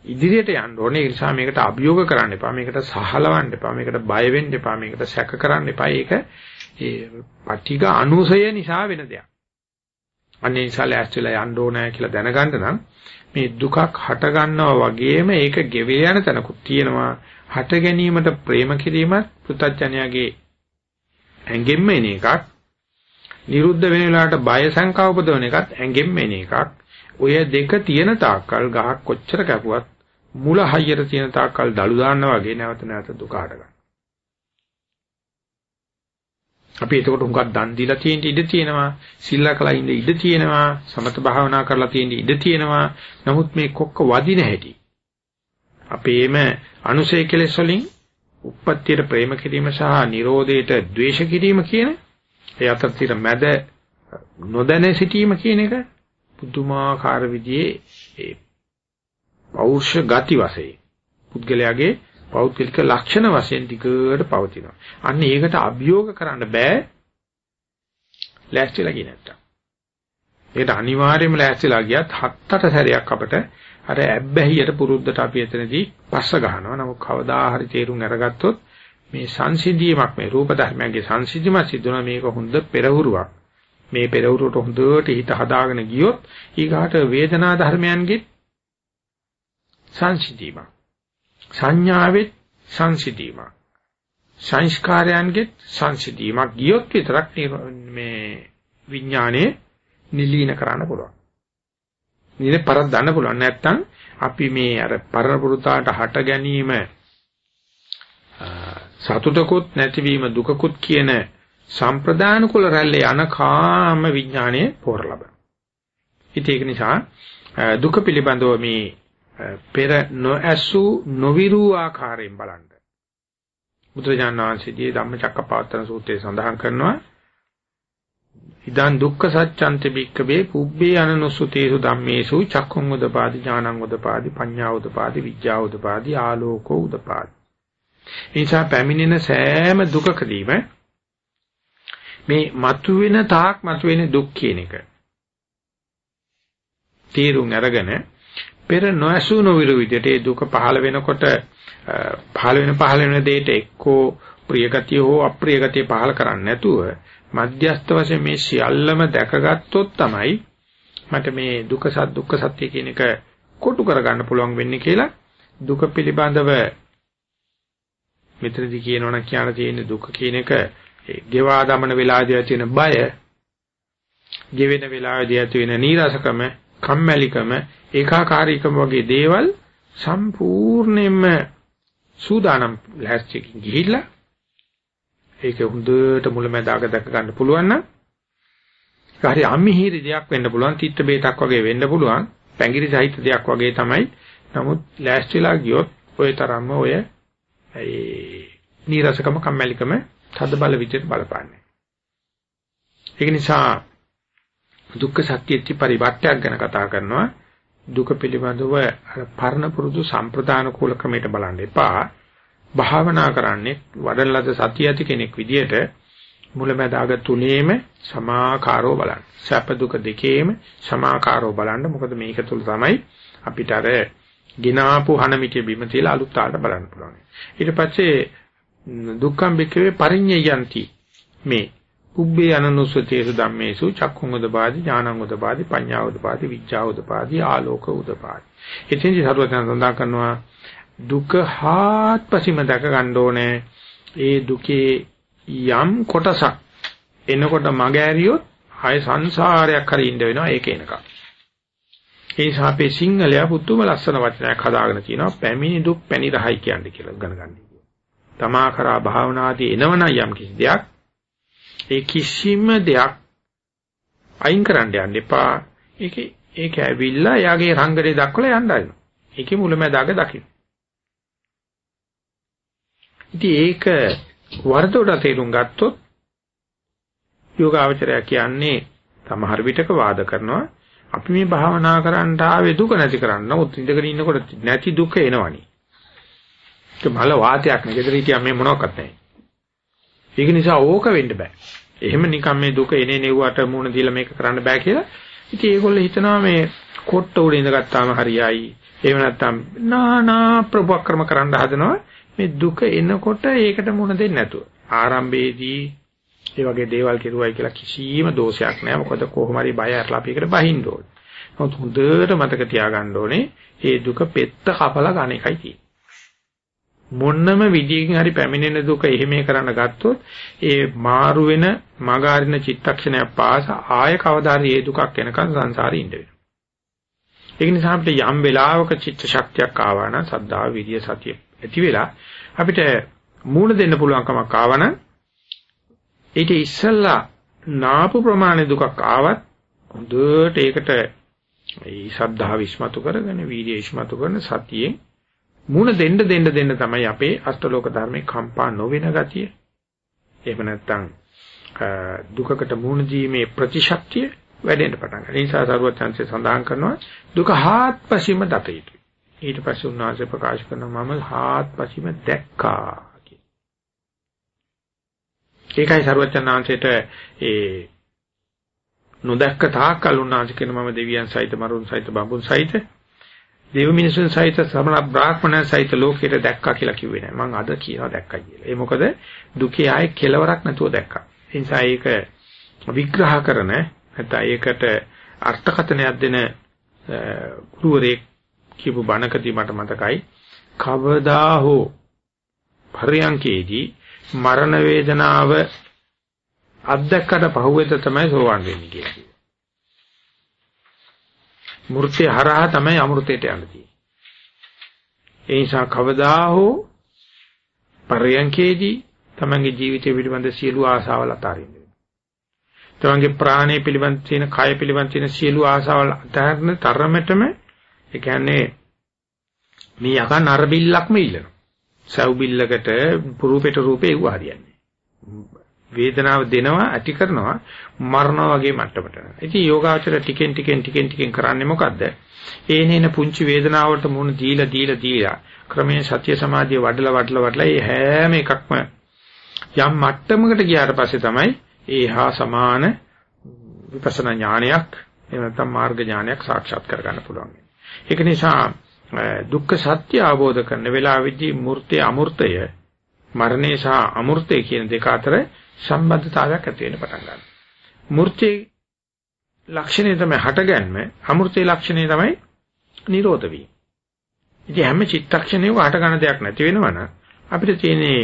ඉදිරියට යන්න ඕනේ. ඒ නිසා මේකට අභියෝග කරන්න එපා. මේකට සහලවන්න එපා. මේකට බය වෙන්න එපා. මේකට සැක කරන්න එපා. ඒක ඒ පටිඝ අනුසය නිසා වෙන දෙයක්. අනේ නිසා ලෑස්තිලා යන්න ඕනේ කියලා දැනගන්න නම් මේ දුකක් හට ගන්නවා වගේම ඒක ගෙවේ යන තැනකුත් තියෙනවා. හට ගැනීමට ප්‍රේම කිරීමත් පුතඥයාගේ ඇඟෙන්න එන එකක්. නිරුද්ධ වෙන වෙලාවට බය සංකා උපදවන එකත් ඇඟෙන්න එන එකක්. ඔය දෙක තියෙන තාක්කල් ගහක් කොච්චර කැපුවත් මුල හයියට තියෙන තාක්කල් දළු දාන්නා වගේ නැවත නැවත දුක හට ගන්නවා. අපි එතකොට හුඟක් දන් දීලා තියෙන ඉඩ තියෙනවා. සිල්ලා කළා ඉඳ ඉඩ තියෙනවා. සමත භාවනා කරලා තියෙන ඉඩ තියෙනවා. නමුත් මේ කොක්ක වදින හැටි. අපේම අනුසය කෙලෙස් වලින් උප්පත්තියට ප්‍රේම කිරීම සහ නිරෝධයට ද්වේෂ කිරීම කියන ඒ අතර තියෙන මැද නොදැන සිටීම කියන එක පුදුමාකාර විදිහේ ඒ පෞරුෂ ගති වශයෙන් පුද්ගලයාගේ පෞද්ගලික ලක්ෂණ වශයෙන් දිගට පවතිනවා. අන්න ඒකට අභියෝග කරන්න බෑ ලෑස්තිලා ගියේ නැත්තම්. ඒකට අනිවාර්යයෙන්ම ලෑස්තිලා ගියත් හත්තට සැරයක් අපිට අර ඇබ්බැහියට පුරුද්දට අපි එතනදී පස්ස ගන්නවා. නමුත් කවදා හරි තේරුම් අරගත්තොත් මේ සංසිද්ධියමක් මේ රූප ධර්මයන්ගේ සංසිද්ධියම සිදුන මේක හොඳ පෙරහුරුවක්. මේ පෙරහුරුවට හොඳට හිත හදාගෙන ගියොත් ඊගාට වේදනා ධර්මයන්ගේ සංසිද්ධියමක්. සංඥාවෙත් සංසිඳීමක් සංස්කාරයන්ගෙත් සංසිඳීමක් ගියොත් විතරක් මේ විඥානයේ නිලීන කරන්න පුළුවන්. නිල පරක් දාන්න පුළුවන් නැත්නම් අපි මේ අර පරපුරුතාට හට ගැනීම සතුටකුත් නැතිවීම දුකකුත් කියන සම්ප්‍රදාන කුල රැල්ලේ යන කාම විඥානයේ පෝර ලබන. ඉතින් ඒක නිසා දුක පිළිබඳව මේ පෙර නොඇසු නොවිරු ආකාරයෙන් බලන්න. බුදුරජාණන් වහන්සේගේ ධම්මචක්කපවත්තන සූත්‍රයේ සඳහන් කරනවා ඉදන් දුක්ඛ සත්‍යන්ත බික්කවේ පුබ්බේ අනනුසුතේසු ධම්මේසු චක්ඛුං උදපාදි ඥානං උදපාදි පඤ්ඤා උදපාදි විඥා උදපාදි ආලෝකෝ උදපාදි. එනිසා පැමිණෙන සෑම දුකකදීම මේ මතුවෙන තාක් මතුවෙන දුක් කියන එක තීරුම් අරගෙන පෙර නොඇසු නොවිරු විදිහට ඒ දුක පහළ වෙනකොට පහළ වෙන පහළ වෙන දෙයට එක්කෝ ප්‍රිය ගතිය හෝ අප්‍රිය ගතිය පහල කරන්නේ නැතුව මධ්‍යස්ත වශයෙන් මේ සියල්ලම දැකගත්තොත් තමයි මට මේ දුක සත් දුක්ඛ සත්‍ය කියන එක කොටු කරගන්න පුළුවන් වෙන්නේ කියලා දුක පිළිබඳව මෙතනදී කියනවනම් කියන තියෙන දුක කියන එක ගෙවා දමන වෙලාවදී ඇති වෙන බය ගෙවෙන වෙලාවදී ඇති වෙන නීරසකම කම්මැලිකම ඒකාකාරීකම වගේ දේවල් සම්පූර්ණයෙන්ම සූදානම් ලෑස්තියකින් ගිහිල්ලා ඒක හොඳට මුලැමැදාක දැක ගන්න පුළුවන් නම් ඒක හරි අම්මිහිරි දෙයක් වෙන්න පුළුවන් තිත්ත බේතක් වගේ වෙන්න පුළුවන් පැංගිරි සහිත දෙයක් වගේ තමයි. නමුත් ලෑස්තිලා ගියොත් ওই තරම්ම ඔය ඒ නීරසකම කම්මැලිකම තද බල විදිහට බලපාන්නේ. ඒක නිසා දුක්ඛ සත්‍යච්චි පරිවර්තයක් ගැන කතා කරනවා. දුක පිළිබඳව පරණ පුරුදු සම්ප්‍රදාන කුල ක්‍රමයට බලන්න එපා. භාවනා කරන්නේ වඩන ලද සතිය ඇති කෙනෙක් විදියට මුලැමැදාග තුනේම සමාකාරව බලන්න. සැප දුක දෙකේම සමාකාරව බලන්න. මොකද මේක තුල තමයි අපිට අර ගිනාපු හනමිටිය බිම තියලා අලුත් ආට බලන්න පුළුවන්. ඊට පස්සේ දුක්ඛම් බිකවේ පරිඤ්ඤයන්ති මේ උබ්බේ අනනුස්සතේසු ධම්මේසු චක්ඛුං උදපාදි ඥානං උදපාදි පඤ්ඤා උදපාදි විඥා උදපාදි ආලෝක උදපාදි. එතෙන්දි සරුවචන සඳහන් කරනවා දුක හාත්පසින්ම දැක ගන්න ඕනේ. ඒ දුකේ යම් කොටසක් එනකොට මග ඇරියොත් ආය සංසාරයක් හරි ඉඳ වෙනවා ඒක එනකම්. ඒ නිසා අපේ සිංහලයා පුදුම ලස්සන වචනයක් හදාගෙන තියෙනවා පැමිණි දුක් පැණි රහයි කියන්නේ කියලා ගණගන්න. තමා කරා භාවනාදී එනවනම් යම් කිසි දෙයක් ඒ කිසිම දෙයක් අයින් කරන්න යන්න එපා. ඒකේ ඒක ඇවිල්ලා එයාගේ රංගනේ දක්වලා යන්න ආරිනවා. ඒකේ මුලැමැදාක දකින්න. ඉතින් ඒක වර්ධවට තේරුම් ගත්තොත් යෝගාවචරය කියන්නේ සමහර විටක වාද කරනවා අපි මේ භාවනා කරන්න ආවේ දුක නැති කරන්න. නමුත් ඉඳගෙන ඉන්නකොට නැති දුක එනවනේ. ඒක මල වාතයක් නේ. ගෙදර හිටියා මේ මොනවත් නැහැ. ඒක නිසා ඕක වෙන්න බෑ. එහෙම නිකන් මේ දුක එනේ නෙව්වට මුණ දීලා මේක කරන්න බෑ කියලා. ඉතින් ඒගොල්ලෝ හිතනවා මේ කොට්ට උඩ ඉඳගත්තාම හරියයි. එහෙම නැත්නම් නානා ප්‍රභක්‍රම කරන්න හදනවා. මේ දුක එනකොට ඒකට මුණ දෙන්නේ නැතුව. ආරම්භයේදී ඒ වගේ දේවල් කෙරුවයි කියලා කිසිම දෝෂයක් නැහැ. මොකද කොහොම හරි බය අරලා අපි එකට බහින්න ඕනේ. නමුත් හොඳට මතක තියාගන්න ඕනේ මේ දුක පෙත්ත කපලා ගන්න එකයි තියෙන්නේ. මොන්නම විදියකින් හරි පැමිණෙන දුක එහෙම කරන්න ගත්තොත් ඒ මාරු වෙන මගාරින චිත්තක්ෂණයක් පාස ආය කවදාද මේ දුකක් එනකන් සංසාරේ ඉඳ වෙනවා. ඒක නිසා අපිට යම් වෙලාවක චිත්ත ශක්තියක් ආවා නම් සද්ධා විරිය සතිය ඇති වෙලා අපිට මූණ දෙන්න පුළුවන්කමක් ආවා නම් ඊට ඉස්සල්ලා නාපු ප්‍රමාණය දුකක් ආවත් හොඳට ඒකට ඒ ශ්‍රද්ධාව විශ්මතු කරගෙන වීර්යය විශ්මතු කරන සතියෙන් මුණ දෙන්න දෙන්න දෙන්න තමයි අපේ අෂ්ටලෝක ධර්මේ කම්පා නොවෙන ගතිය. එහෙම නැත්නම් දුකකට මුණ දීමේ ප්‍රතිශක්තිය වැඩෙන්න පටන් ගන්නවා. ඒ නිසා සරුවත් chance සඳහන් කරනවා දුක හාත්පසීම දත යුතුයි. ඊට පස්සේ උන්වහන්සේ ප්‍රකාශ කරනවා මම හාත්පසීම දැක්කා කියලා. ඒකයි සරුවචනාංශයට ඒ නොදැක්ක තාක්කල් උන්වහන්සේ කියන මම දෙවියන් සහිත මරුන් සහිත බඹුන් සහිත දේව මිනිසුන් සහිත සමන බ්‍රාහ්මණ සහිත ලෝකෙට දැක්කා කියලා කිව්වේ නෑ. මම අද කියනවා දැක්කා කියලා. ඒ මොකද දුකේ ආයේ කෙලවරක් නැතුව දැක්කා. ඒ නිසා ඒක විග්‍රහ කරන නැත්නම් ඒකට අර්ථකථනයක් දෙන ගුරුවරයෙක් කියපු බණකදී මට මතකයි කවදා හෝ පරයන්කේදී මරණ වේදනාව අත්දැක්කට පහුවෙත තමයි සෝවන් වෙන්නේ කියලා. මූර්තිය හරහා තමයි අමෘතයට යන්න තියෙන්නේ. ඒ නිසා කවදා හෝ පරයන්කේදී තමන්ගේ ජීවිතය පිළිබඳ සියලු ආසාවල් අතාරින්න වෙනවා. තමන්ගේ ප්‍රාණය පිළිබඳ තියෙන කය පිළිබඳ තියෙන සියලු ආසාවල් අතාරන තරමටම ඒ කියන්නේ මේ යකන් අර බිල්ලක්ම ඉල්ලනවා. සව් බිල්ලකට පුරූපෙට රූපේ එව්වා හරියන්නේ. වේදනාව දෙනවා ඇති කරනවා මරනවා වගේ මට්ටමට. ඉතින් යෝගාචර ටිකෙන් ටිකෙන් ටිකෙන් ටිකෙන් කරන්නේ මොකද්ද? ඒනේන පුංචි වේදනාවට මුණ දීලා දීලා දීලා ක්‍රමයෙන් සත්‍ය සමාධිය වඩලා වඩලා වඩලා මේ හැම එකක්ම යම් මට්ටමකට ගියාට පස්සේ තමයි ඒහා සමාන විපස්සනා ඥානයක් එහෙම නැත්නම් මාර්ග ඥානයක් සාක්ෂාත් කරගන්න පුළුවන්. ඒක නිසා දුක්ඛ සත්‍ය අවබෝධ කරන වෙලාවෙදී මූර්තය අමූර්තය මරණය සහ අමෘතය කියන දෙක අතර සම්බන්ධතාවයක් ඇති වෙන්න පටන් ගන්නවා. මූර්තේ ලක්ෂණය තමයි හටගන්ම, අමෘතේ ලක්ෂණය තමයි නිරෝධ වීම. ඉතින් හැම චිත්තක්ෂණයක හට ගන්න දෙයක් නැති වෙනවනම් අපිට තියෙන්නේ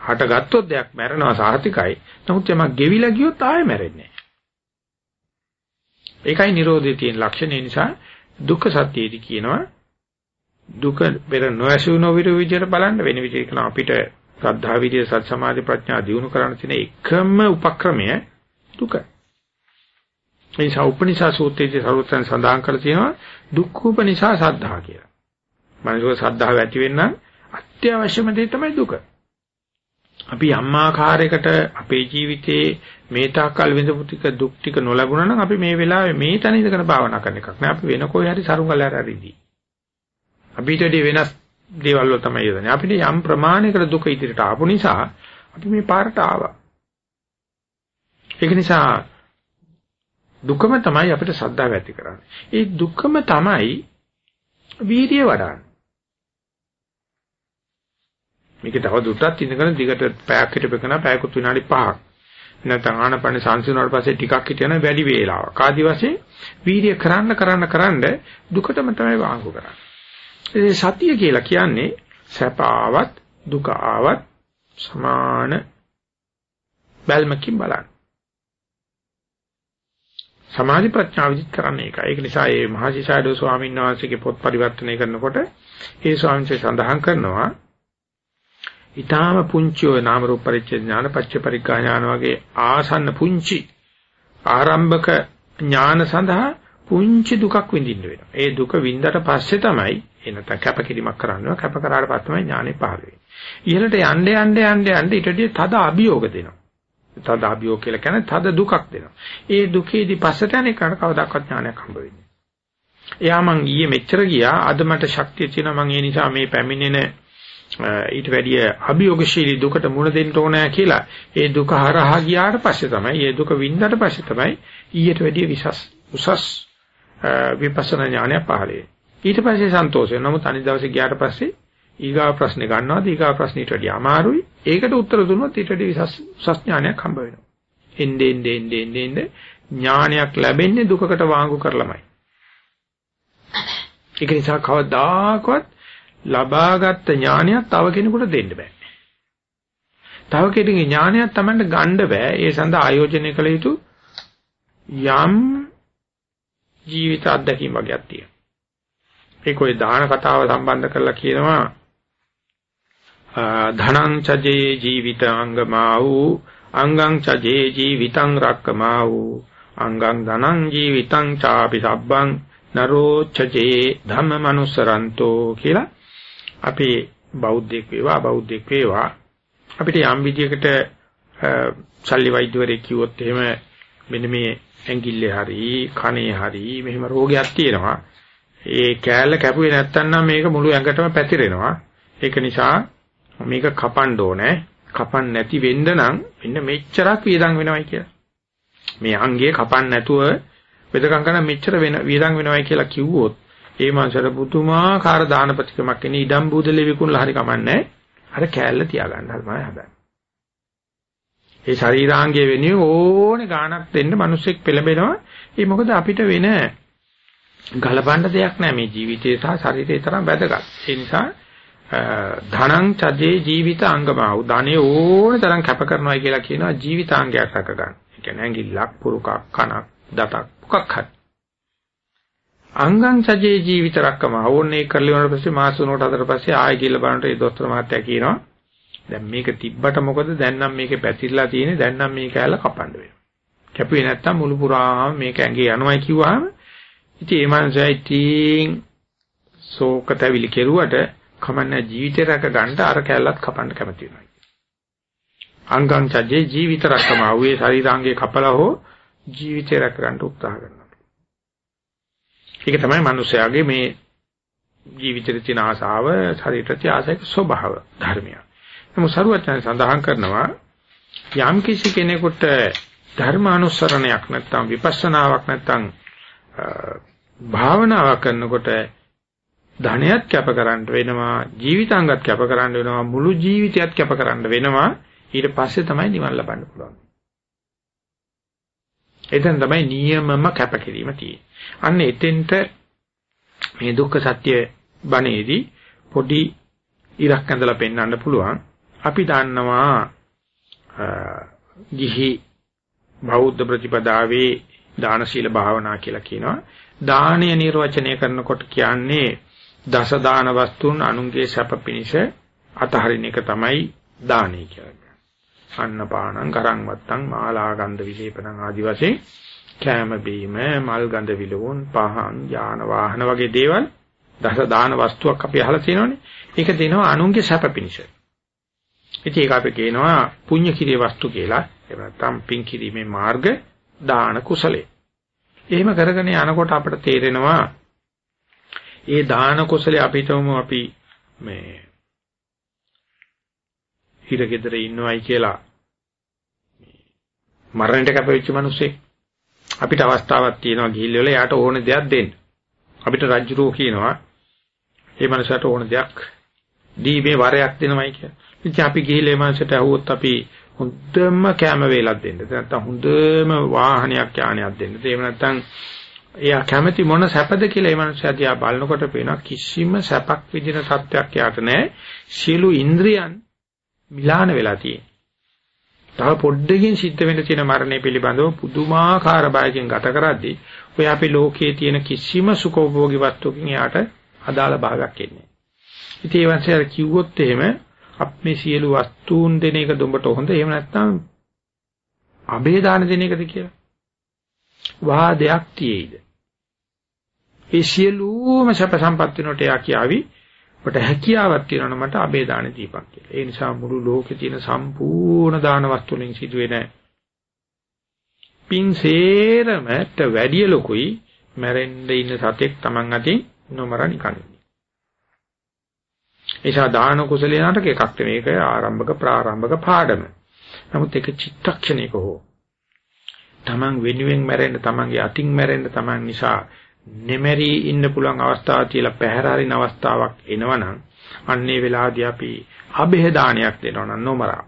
හටගත්තොත් දෙයක් මැරෙනවා සාහතිකයි. නමුත් යමක් ගෙවිලා ගියොත් ආයෙ මැරෙන්නේ ඒකයි Nirodhe තියෙන ලක්ෂණය නිසා දුක්ඛ සත්‍යයේදී කියනවා දුක පෙර නොඇසු නොවිරු විදියට බලන්න වෙන විදිහට අපිට ශ්‍රද්ධා විදිය සත් සමාධි ප්‍රඥා දියුණු කරන්න තියෙන එකම උපක්‍රමය දුක. මේ සෞපනිසා සූත්‍රයේදී සරුවෙන් සඳහන් කරලා තියෙනවා දුක්ඛූපනිසා සද්ධා කියලා. මනසෝ සද්ධාව ඇති වෙන්න අත්‍යවශ්‍යම දේ තමයි දුක. අපි යම් ආකාරයකට අපේ ජීවිතේ මේ තාක්කල් විඳපු ටික දුක් ටික නොලැබුණා නම් අපි මේ වෙලාවේ මේ තැන ඉඳගෙන භාවනා කරන එකක් නෑ අපි වෙන කොයි හරි සරුංගල හරිදී. අපිට වෙනස් දේවල් වල තමයි යදන්නේ. අපිට යම් ප්‍රමාණයකට දුක ඉදිරියට ආපු නිසා අපි මේ පාරට ආවා. ඒක නිසා දුකම තමයි අපිට සද්ධාව ඇති කරන්නේ. ඒ දුකම තමයි වීර්යය වඩන්නේ. මේක තව දුරටත් ඉඳගෙන දිගට පැයක් හිටපෙකන පැයකුත් විනාඩි 5ක්. නැත්නම් ආනපන සංසිඳුණාට පස්සේ ටිකක් හිටියන වැඩි වේලාවක්. ආදි වශයෙන් වීර්ය කරන්න කරන්න කරන්න දුකටම තමයි වාංගු කරන්නේ. ඒ සතිය කියලා කියන්නේ සැප ආවත් දුක ආවත් සමාන බැල්මකින් බලන්න. සමාධි ප්‍රඥා විදිත් කරන්නේ ඒකයි. ඒක නිසා මේ මහසිසාරදෝ ස්වාමීන් වහන්සේගේ පොත් පරිවර්තනය කරනකොට ඒ ස්වාමීන් වහන්සේ සඳහන් කරනවා ඊටාම පුංචි ඔය නාම රූප පරිච්ඡේද ඥාන පච්ච පරිග්ගා ඥාන වගේ ආසන්න පුංචි ආරම්භක ඥාන සඳහා පුංචි දුකක් විඳින්න වෙනවා. ඒ දුක විඳලා පස්සේ තමයි එනත කැපකිරීමක් කරනවා. කැප කරාට පස්සේ තමයි ඥානෙ පහළ වෙන්නේ. ඉහළට යන්න යන්න යන්න යන්න ඊටදී තද අභියෝග දෙනවා. තද අභියෝග කියලා කියන්නේ තද දුකක් දෙනවා. ඒ දුකේදී පස්සට යන එකට කවදාකවත් ඥානයක් හම්බ වෙන්නේ. එයා මං ඊයේ මෙච්චර ගියා අද මට ශක්තිය තියෙනවා මං ඒ නිසා මේ පැමිණෙන ඊට වැඩිය අභියෝගශීලී දුකට මුහුණ දෙන්න ඕනෑ කියලා ඒ දුක හරහා ගියාට පස්සේ තමයි ඒ දුක වින්දාට පස්සේ තමයි ඊට වැඩිය විසස් උසස් විපස්සනා ඥානය පහළ ඊට පස්සේ සන්තෝෂය. නමුත් අනිත් දවසේ ගියාට පස්සේ ඊගා ප්‍රශ්නේ ගන්නවාද ඊගා ප්‍රශ්නීට වැඩිය අමාරුයි. ඒකට උත්තර දුන්නොත් ඊට වැඩිය විසස් උසස් ඥානයක් හම්බ වෙනවා. එnde ende ende ende ende ඥානයක් ලැබෙන්නේ දුකකට වාංගු කරලමයි. ඒක නිසා කවදාකවත් ලබාගත් ඥානයක් තව කෙනෙකුට දෙන්න බෑ. තව කෙනෙකුගේ ඥානයක් Tamanට ගන්න බෑ. ඒ සඳහා ආයෝජනය කළ යුතු යම් ජීවිත අත්දැකීම් වගේක් තියෙනවා. ඒක ඔය දාන කතාව සම්බන්ධ කරලා කියනවා ධනං චජේ ජීවිතාංගමා වූ අංගං චජේ ජීවිතං රක්කමා වූ අංගං ධනං ජීවිතං චාපි සබ්බං නරෝ චජේ ධම්ම මනුස්සරන්තෝ කියලා අපි බෞද්ධෙක් වේවා බෞද්ධෙක් වේවා. අපිට යම් විදියකට ශල්්‍ය වෛද්‍යවරයෙක් කිව්වොත් එහෙම මෙන්න මේ ඇඟිල්ලේ හරි කනේ හරි මෙහෙම රෝගයක් තියෙනවා. ඒ කෑල්ල කැපුවේ නැත්තම් මේක මුළු ඇඟටම පැතිරෙනවා ඒක නිසා මේක කපන්න ඕනේ කපන්න නැති වෙන්න නම් මෙන්න මෙච්චරක් වියදම් වෙනවයි කියලා මේ අංගයේ කපන්න නැතුව වෙදකම් කරන මෙච්චර වෙන වියදම් වෙනවයි කියලා කිව්වොත් ඒ මාසර පුදුමාකාර දානපතිකමක් එන ඉඩම් බූදලේ විකුණලා හරි කමන්නේ. අර කෑල්ල තියාගන්න තමයි හදන්නේ. ඒ ශරීරාංගයේ වෙන්නේ ඕනේ ගාණක් දෙන්න මිනිස්සෙක් පෙළඹෙනවා. ඒ මොකද අපිට වෙන ගලපන්න දෙයක් නැහැ මේ ජීවිතේ සහ ශරීරේ තරම් වැදගත්. ඒ නිසා ධනං චජේ ජීවිත අංගමාව. ධනෙ ඕනේ තරම් කැප කරනවා කියලා කියනවා ජීවිතාංගයක් රැක ගන්න. ඒ කියන්නේ ඇඟිල්ලක් පුරුකක් කනක් දතක් මොකක් හරි. අංගං සජේ ජීවිත රක්කම ඕනේ කරලා වුණාට පස්සේ මාස 3කට හතර පස්සේ ආයෙ කියලා බලනට ඒ දොස්තර මහත්තයා කියනවා දැන් මේක තිබ්බට මොකද දැන් නම් මේකේ පැතිරලා තියෙන්නේ දැන් නම් මේක ඇල කපන්න වෙනවා කැපුවේ නැත්තම් මුළු පුරාම මේක ඇඟේ යනවායි කිව්වහම ඉතින් ඒ මනුස්සයා ඉතින් ශෝකතවිලි කෙරුවට කමන්න ජීවිතේ රැක ගන්න අර කැලලත් කපන්න කැමති වෙනවා අංගං සජේ ජීවිත රක්කම ආවේ ශරීරාංගේ කපලා හෝ ජීවිතේ රැක ගන්න උත්සාහ කරනවා. ඒක තමයි මිනිස්යාගේ මේ ජීවිතේ තියෙන ආසාව ශරීරයට ආසයක ස්වභාව ධර්මය. නමුත් සරුවචන සඳහන් කරනවා යම් කිසි කෙනෙකුට ධර්මානුසරණයක් නැත්නම් විපස්සනාවක් නැත්නම් භාවනාවක් කරනකොට ධනයත් කැප කරන්න වෙනවා ජීවිතාංගත් කැප කරන්න වෙනවා මුළු ජීවිතයත් කැප කරන්න වෙනවා ඊට පස්සේ තමයි නිවන් ලබන්න පුළුවන්. එතෙන් තමයි නියමම කැපකිරීම තියෙන්නේ. අන්න එතෙන්ට මේ දුක්ඛ සත්‍ය බණේදී පොඩි ඉරක් ඇඳලා පෙන්වන්න පුළුවන්. අපි දන්නවා ගිහි බෞද්ධ ප්‍රතිපදාවේ දාන සීල භාවනා කියලා කියනවා. දානය නිර්වචනය කරනකොට කියන්නේ දස දාන වස්තුන් අනුන්ගේ සැප පිණිස අතහරින එක තමයි දානය කියන්නේ. අන්න පානං කරං වත්තං මාලා ගන්ධ විලේපනං ආදි වශයෙන් කෑම බීම මල් ගඳ විලවුන් පහන් යාන වාහන වගේ දේවල් දස දාන වස්තුවක් අපි අහලා තියෙනවනේ. ඒක දෙනවා අනුන්ගේ සැප පිණිස. ඉතින් ඒක අපි කියනවා පුණ්‍ය කිරිය වස්තු කියලා. එහෙම නැත්නම් පින් කිරීමේ මාර්ග දාන කුසලේ. එහෙම කරගෙන යනකොට අපිට තේරෙනවා ඒ දාන කුසලේ අපිටම අපි මේ හිරගෙදර ඉන්නවයි කියලා මරණයට කැපවෙච්ච මිනිස්සෙක් අපිට අවස්ථාවක් තියෙනවා ගිහිල්ලා වල යාට ඕන දෙයක් දෙන්න. අපිට රජුරෝ කියනවා ඒ මනසට ඕන දෙයක් දීමේ වරයක් දෙනවයි කියලා. ඉතින් අපි ගිහිල්ලා ඒ මනසට අහුවොත් අපි හොඳම කැම වේලක් දෙන්න. නැත්නම් හොඳම වාහනයක් යානයක් දෙන්න. එහෙම නැත්නම් එයා කැමති මොන සැපද කියලා ඒ මනුස්සයා දිහා බලනකොට පේනවා කිසිම සැපක් විඳින සත්‍යයක් යාට නැහැ. සියලු ඉන්ද්‍රියන් මිලාන වෙලා තියෙනවා. තව පොඩ්ඩකින් සිද්ධ වෙන්න තියෙන මරණය පිළිබඳව පුදුමාකාර බයකින් ගත කරද්දී ඔය අපේ ලෝකයේ තියෙන කිසිම සුඛෝභෝගී වස්තුවකින් එයාට අදාළ භාගයක් එන්නේ. ඉතින් ඒ වන්සයර කිව්වොත් එහෙම අප මේ සියලු වස්තුන් දෙන එක දුඹට හොඳ එහෙම නැත්නම් අබේදාන දෙන එකද කියලා. වාදයක් තියෙයිද? ඒ සියලුම සැප සම්පත් වෙනට යා කියාවි ඔබට හැකියාවක් තියෙනවා මට අබේ දාන දීපක් කියලා. ඒ නිසා මුළු ලෝකේ තියෙන සම්පූර්ණ දාන වස්තු වලින් සිදුවෙන පින් සේරමට වැඩිය ලොකුයි මැරෙන්න ඉන්න සතෙක් Taman අතින් නොමර නිකන්. ඒසා දාන කුසලේ නාටක එකක් නෙවෙයි ඒක ආරම්භක ප්‍රාරම්භක පාඩම. නමුත් ඒක චිත්තක්ෂණයක හෝ Taman වෙනුවෙන් මැරෙන්න Tamanගේ අතින් මැරෙන්න Taman නිසා නෙමෙරි ඉන්න පුළුවන් අවස්ථාව කියලා පැහැරහරින අවස්ථාවක් එනවනම් අන්නේ වෙලාවදී අපි අබෙහ දානයක් දෙනවා නම් නොමරා.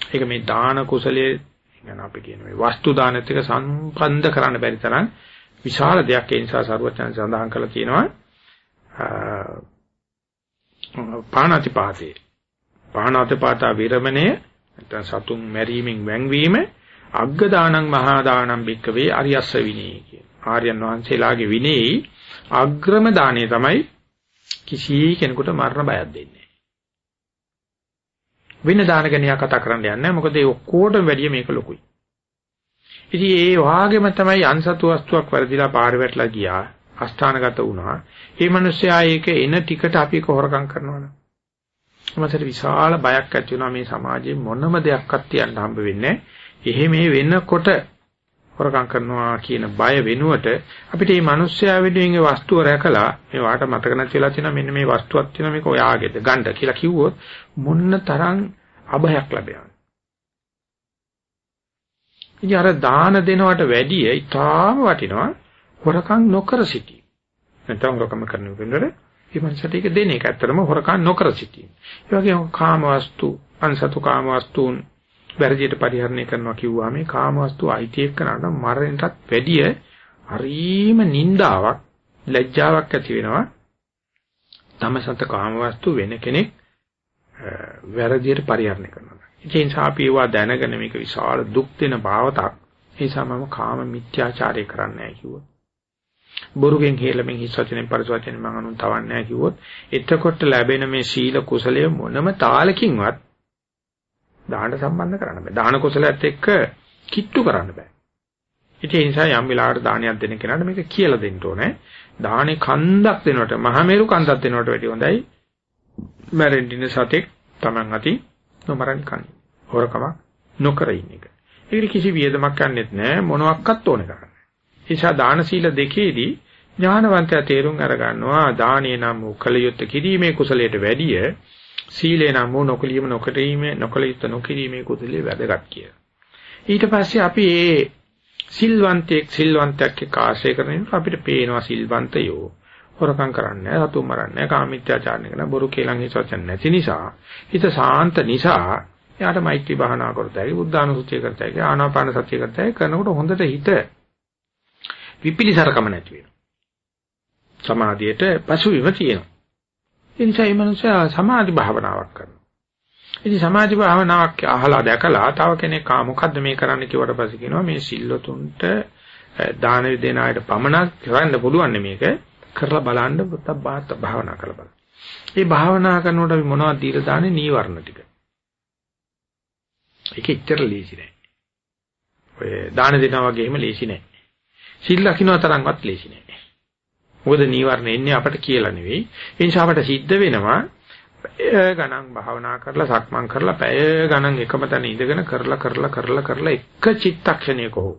ඒක මේ දාන කුසලයේ කියන අපි කියන මේ වස්තු දානෙත් එක සම්බන්ධ කරන්න බැරි තරම් විශාල දෙයක් ඒ නිසා සරුවචන සඳහන් කරලා තියෙනවා පාණාතිපාතේ පාණාතිපාතා විරමණය නැත්නම් සතුන් මැරීමෙන් වැංවීම අග්ග දානං මහා දානං බික්කවේ අරියස්ස විනී කියන. ආර්යයන් වහන්සේලාගේ විනේයි අග්‍රම දාණය තමයි කිසි කෙනෙකුට මරණ බයක් දෙන්නේ. වෙන දාන ගැන කතා කරන්න යන්නේ මොකද ඒ ඔක්කොටම වැඩිය මේක ලොකුයි. ඉතින් ඒ වාගේම තමයි අන්සතු වස්තුවක් වර්ධිලා පාර වැටලා ගියා අස්ථානගත වුණා. මේ මිනිස්සයා ඒක එන ටිකට අපි කොහොරකම් කරනවනේ. මතට විශාල බයක් ඇති වුණා මේ සමාජයේ මොනම දෙයක්වත් තියන්න හම්බ වෙන්නේ එහෙම වෙනකොට හොරකම් කරනවා කියන බය වෙනුවට අපිට මේ මිනිස්සයා වෙනුවෙන් ඒ වස්තුව රැකලා මේ වාට මතක නැති වෙලා තියෙනවා මෙන්න මේ වස්තුවක් තියෙනවා මේක ඔයාගේද ගන්න කියලා කිව්වොත් මොන්න තරම් අභයක් ලැබෙනවා. ඉතින් අර දාන දෙනවට වැඩිය ඊටාම වටිනවා හොරකම් නොකර සිටීම. නැත්නම් හොරකම් කරන වෙනකොට මේ මනසට ඒක දෙන එක. ඇත්තටම හොරකම් නොකර සිටීම. ඒ වගේම කාම වස්තු, අන්සතු කාම වස්තුන් වැරදියට පරිහරණය කරනවා කිව්වා මේ කාමවස්තු අයිති එක්කනට මරණයටත් වැඩිය හරීම නිന്ദාවක් ලැජ්ජාවක් ඇති වෙනවා. තම සත කාමවස්තු වෙන කෙනෙක් වැරදියට පරිහරණය කරනවා ඒ නිසා අපි ඒවා දැනගෙන මේක විශාල දුක් දෙන භාවතක් ඒ නිසා මම කාම මිත්‍යාචාරය කරන්නේ නැහැ කිව්වා බොරුගෙන් හේලමින් හිස් වචනෙන් පරිස වචනෙන් මම අනුන් තවන්නේ නැහැ කිව්වොත් එතකොට ලැබෙන මේ සීල කුසලය මොනම තාලකින්වත් දාහන සම්බන්ධ කරන්න බෑ. දාන කුසලයට එක්ක කිට්ටු කරන්න බෑ. ඉතින් ඒ නිසා යම් වෙලාවකට දානයක් දෙන කෙනාට මේක කියලා දෙන්න ඕනේ. දාහනේ කන්දක් දෙනකොට මහමෙරු කන්දක් දෙනකොට වැඩිය හොඳයි. මැරෙන්න සතෙක් Taman අති නොමරන් කන්නේ. හොරකම නොකර ඉන්න එක. ඒකට කිසි වියදමක් ගන්නෙත් නෑ මොනවත් ඕනේ කරන්නේ. ඒ නිසා දාන සීල දෙකේදී ඥානවන්තයා තේරුම් අර ගන්නවා දානේ නම් කලියොත් කිරීමේ කුසලයට වැඩිය සීලේ නම් වූ නොකලීම නොකරීමේ නොකලිත නොකිරීමේ කුසලයේ වැදගත් කියලා. ඊට පස්සේ අපි ඒ සිල්වන්තයෙක් සිල්වන්තයෙක් එක්ක ආශ්‍රය කරනකොට අපිට පේනවා සිල්වන්තයෝ හොරකම් කරන්නේ නැහැ, සතුම් මරන්නේ නැහැ, කාමීත්‍යාචාරණය කරන බොරු කේලම් හිසවචන නැති නිසා, හිත සාන්ත නිසා එයාට මෛත්‍රී භාවනා කරතයි, බුද්ධානුසුතිය කරතයි, ආනාපාන සතිය කරතයි කරනකොට හොඳට හිත විපිලිසරකම නැති වෙනවා. සමාධියට පසුවිව තියෙනවා. ඒ නිසා මේ මනුස්සයා සමාධි භාවනාවක් කරනවා. ඉතින් සමාධි භාවනාවක් අහලා දැකලා තව කෙනෙක් ආ මොකද්ද මේ කරන්න කිව්වට පස්සේ කියනවා මේ සිල්ලතුන්ට දාන දෙන අයට පමණක් කරන්න පුළුවන් මේක කරලා බලන්න බුද්ධ භාවනා කරලා බලන්න. මේ භාවනා කරනකොට අපි මොනවද දීලා දාන්නේ නීවරණ ටික. ඒක එච්චර ලේසි නෑ. ඔය දාන දෙනා වගේ එහෙම ලේසි නෑ. සිල් ලකින්න තරම්වත් ලේසි නෑ. මොකද නීවරණ එන්නේ අපට කියලා නෙවෙයි. ඒ නිසා අපට සිද්ධ වෙනවා පැය ගණන් භාවනා කරලා සක්මන් කරලා පැය ගණන් එකම තැන ඉඳගෙන කරලා කරලා කරලා කරලා එක චිත්තක්ෂණයක හෝ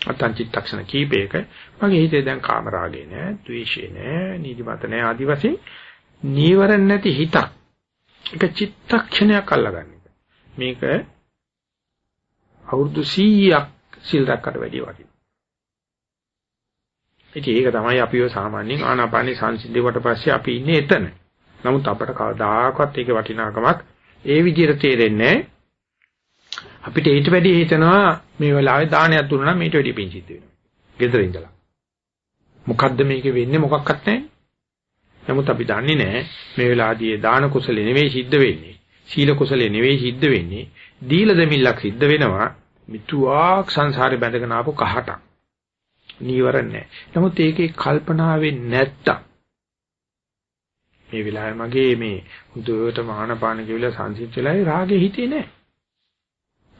අතන් චිත්තක්ෂණ කීපයක මගේ හිතේ දැන් කාමරාගේ නෑ, ද්වේෂේ නෑ, නිදිමත නෑ ආදි වශයෙන් නීවරණ නැති හිතක් එක චිත්තක්ෂණයක් අල්ලගන්න එක. මේක අවුරුදු 100ක් සිල් රැක්කට වැඩිය වටිනවා. ඉතින් ඒක තමයි අපි ඔය සාමාන්‍යයෙන් ආනාපානි සංසිද්ධියට පස්සේ අපි ඉන්නේ එතන. නමුත් අපට කවදාකවත් ඒකේ වටිනාකමක් ඒ විදිහට තේරෙන්නේ අපිට ඊට වැඩි හිතනවා මේ වෙලාවේ දානයක් දුන්නා නම් ඊට වැඩි පිංචිත් වෙනවා. ගෙදර ඉඳලා. මොකද්ද මේකේ වෙන්නේ මොකක්වත් නැහැ. නමුත් අපි දන්නේ නැහැ මේ වෙලාවදී දාන කුසලෙ නෙවෙයි සිද්ධ වෙන්නේ. සීල කුසලෙ නෙවෙයි සිද්ධ වෙන්නේ. දීල දෙමිල්ලක් සිද්ධ වෙනවා. මිතුආක් සංසාරේ බැඳගෙන ආපු කහටක්. නීවරණ නැහැ. නමුත් ඒකේ කල්පනාවෙන් නැත්තම් මේ වෙලාවේ මගේ මේ හුදුවට මහානපාන කියලා සංසිත් වෙලාවේ රාගෙ හිතේ නැහැ.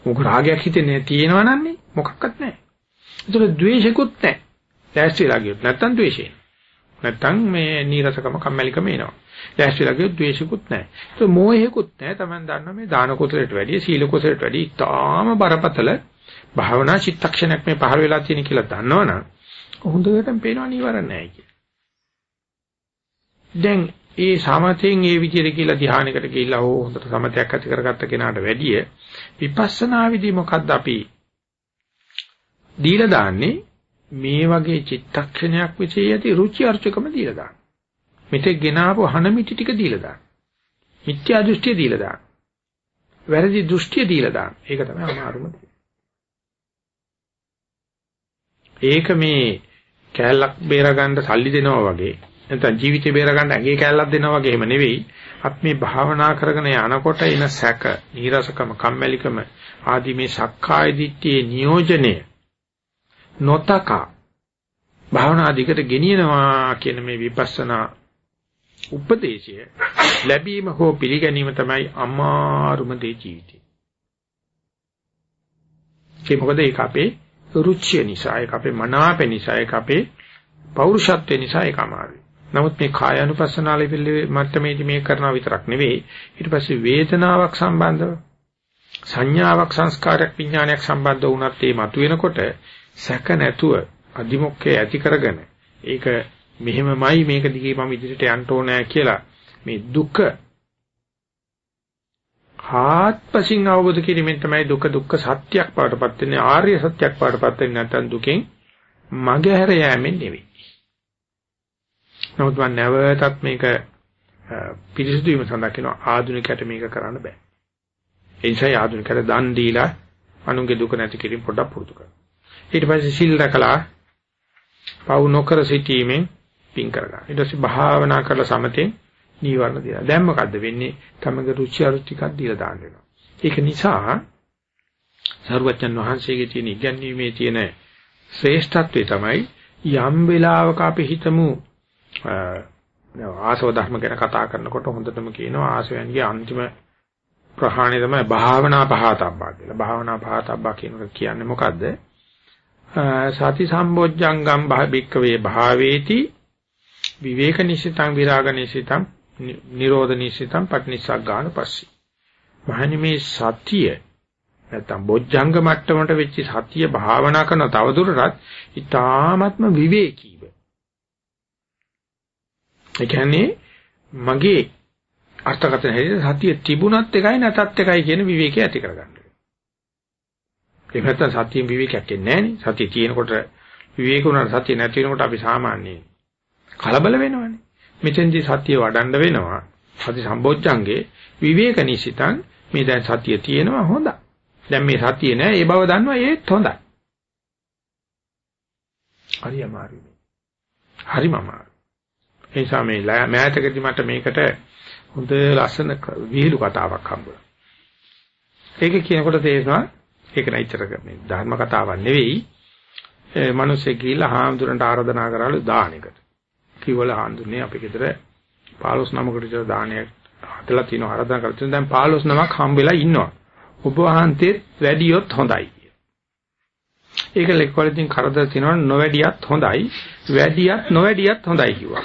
මොකද රාගයක් හිතේ නැහැ තියෙනවා නන්නේ මොකක්වත් නැහැ. ඒතර ද්වේෂිකුත් නැහැ. දැස්තිලා ගියොත් නැත්තම් ද්වේෂේ. නැත්තම් මේ නීරසකම කම්මැලිකම එනවා. දැස්තිලා ගියොත් ද්වේෂිකුත් නැහැ. ඒක මෝහයකුත් නැහැ. Taman දන්නා මේ දාන කුසලයට වැඩිය සීල කුසලයට වැඩිය තාම බරපතල භාවනා චිත්තක්ෂණයක් මේ පහළ වෙලා තියෙන කියලා දන්නවනම් හොඳටම පේනවා නිවරණ නැහැ කියලා. දැන් ඒ සමතෙන් ඒ විදිහට කියලා ධ්‍යානයකට ගිහිල්ලා ඕ හොඳට සමතයක් ඇති කරගත්ත කෙනාට වැඩිය විපස්සනා විදි මොකද්ද අපි දීලා දාන්නේ මේ වගේ චිත්තක්ෂණයක් විශ්ේ යති රුචි අරුචිකම දීලා දාන්න. මෙතෙක් ගෙනාවු හනමිටි ටික දීලා දාන්න. මිත්‍යා දෘෂ්ටිය දීලා දාන්න. වැරදි දෘෂ්ටිය දීලා දාන්න. ඒක තමයි අමාරුම දේ. ඒක මේ කෑල්ලක් බේරගන්න සල්ලි දෙනවා වගේ නැත්නම් ජීවිතේ බේරගන්න ඇඟේ කෑල්ලක් දෙනවා වගේ එහෙම නෙවෙයි. අපි මේ භාවනා කරගෙන යනකොට එන සැක, නීරසකම, කම්මැලිකම ආදී මේ සක්කාය දිට්ඨියේ නියෝජනය නොතක භාවනා දිකට ගෙනියනවා කියන මේ විපස්සනා උපදේශය ලැබීම හෝ පිළිගැනීම තමයි අමාරුම දේ ජීවිතේ. ඒ මොකද ඒක අපේ රුචිය නිසා, ඒක අපේ මනාප නිසා, ඒක අපේ පෞරුෂත්වය නිසා ඒක අමාරුයි. නමුත් මේ කායानुපස්සනාලේ පිළිවෙල මට්ටමේදී මේක කරනවා විතරක් නෙවෙයි ඊට පස්සේ වේදනාවක් සම්බන්ධව සංඥාවක් සංස්කාරයක් විඥානයක් සම්බන්ධ වුණත් ඒ මතුවෙනකොට සැක නැතුව අදිමොක්කේ ඇති කරගෙන ඒක මෙහෙමමයි මේක දිගේ මම ඉදිරියට යන්න ඕනෑ කියලා මේ දුක ආත්පසින් අවබෝධ කිරීමෙන් තමයි දුක දුක්ඛ සත්‍යයක් පාඩපත් වෙන්නේ ආර්ය සත්‍යයක් පාඩපත් වෙන්නේ නැත්නම් දුකෙන් මගහැර යෑමෙන් නෙවෙයි නමුත් මම නැවතත් මේක පිරිසුදු වීම සඳහා කියන ආධුනිකයට මේක කරන්න බෑ. ඒ නිසා ආධුනිකයට දන් දීලා අනුන්ගේ දුක නැති කිරීම පොඩ්ඩක් පුරුදු කරන්න. ඊට පස්සේ සිල් රැකලා පවු නොකර සිටීමෙන් පින් කරගන්න. ඊට පස්සේ භාවනා කරලා සමතෙන් නීවරණ දිලා. දැන් මොකද්ද වෙන්නේ? තමගේ රුචි අරුචිකක් දීලා දාන්න වෙනවා. ඒක නිසා සරුවච්චන් වහන්සේගේ තියෙන ඉගැන්වීමේ තියෙන ශ්‍රේෂ්ඨත්වය තමයි යම් වෙලාවක අපි හිතමු ආසව ධර්ම ගැන කතා කරනකොට හොඳටම කියනවා ආසවයන්ගේ අන්තිම ප්‍රහාණය තමයි භාවනා පහතබ්බා කියලා. භාවනා පහතබ්බා කියනකොට කියන්නේ මොකද්ද? සති සම්බොජ්ජංගම් භික්කවේ භාවේති විවේක නිසිතං විරාග නිසිතං නිරෝධ නිසිතං පටිනිස්සග්ගාන පස්සී. මහනි මේ සතිය නැත්තම් බොජ්ජංග මට්ටමට වෙච්ච සතිය භාවනා කරන තවදුරටත් ඊ타ත්ම විවේකීව ඒ කියන්නේ මගේ අර්ථකථන හැටියට සතිය තිබුණත් එකයි නැතත් එකයි කියන විවේකය ඇති කරගන්න. ඒක නැත්තම් සතියෙන් විවේකයක් එන්නේ නැහනේ. සතිය තියෙනකොට විවේක උනන සතිය නැති වෙනකොට අපි සාමාන්‍යයෙන් කලබල වෙනවනේ. මෙතෙන්දී සතිය වඩන්න වෙනවා. සති සම්බොජ්ජංගේ විවේක නිසිතං මේ දැන් සතිය තියෙනවා හොඳයි. දැන් මේ සතිය නෑ ඒ බව දන්නවා ඒත් හොඳයි. හරි අමාරුයි. හරිම අමාරුයි. ඒ නිසා මේ මෑතකදී මට මේකට හොඳ ලස්සන විහිළු කතාවක් හම්බුණා. ඒක කියනකොට තේරෙනවා ඒක නැචර මේ ධර්ම කතාවක් නෙවෙයි. ඒ මිනිස්සේ ගිහිල්ලා හාමුදුරන්ට ආරාධනා කරාලු දානෙකට. කිව්වල හාමුදුරනේ අපි ගෙදර 15 නමකට විතර දානයක් හදලා තියෙනවා ආරාධනා කරලා තියෙනවා. දැන් 15 නමක් හම්බෙලා ඉන්නවා. ඔබ වහන්සේ වැඩියොත් හොඳයි. ඒක ලෙක්වලකින් කරදර තියනවා නොවැඩියත් හොඳයි වැඩියත් නොවැඩියත් හොඳයි කිව්වා.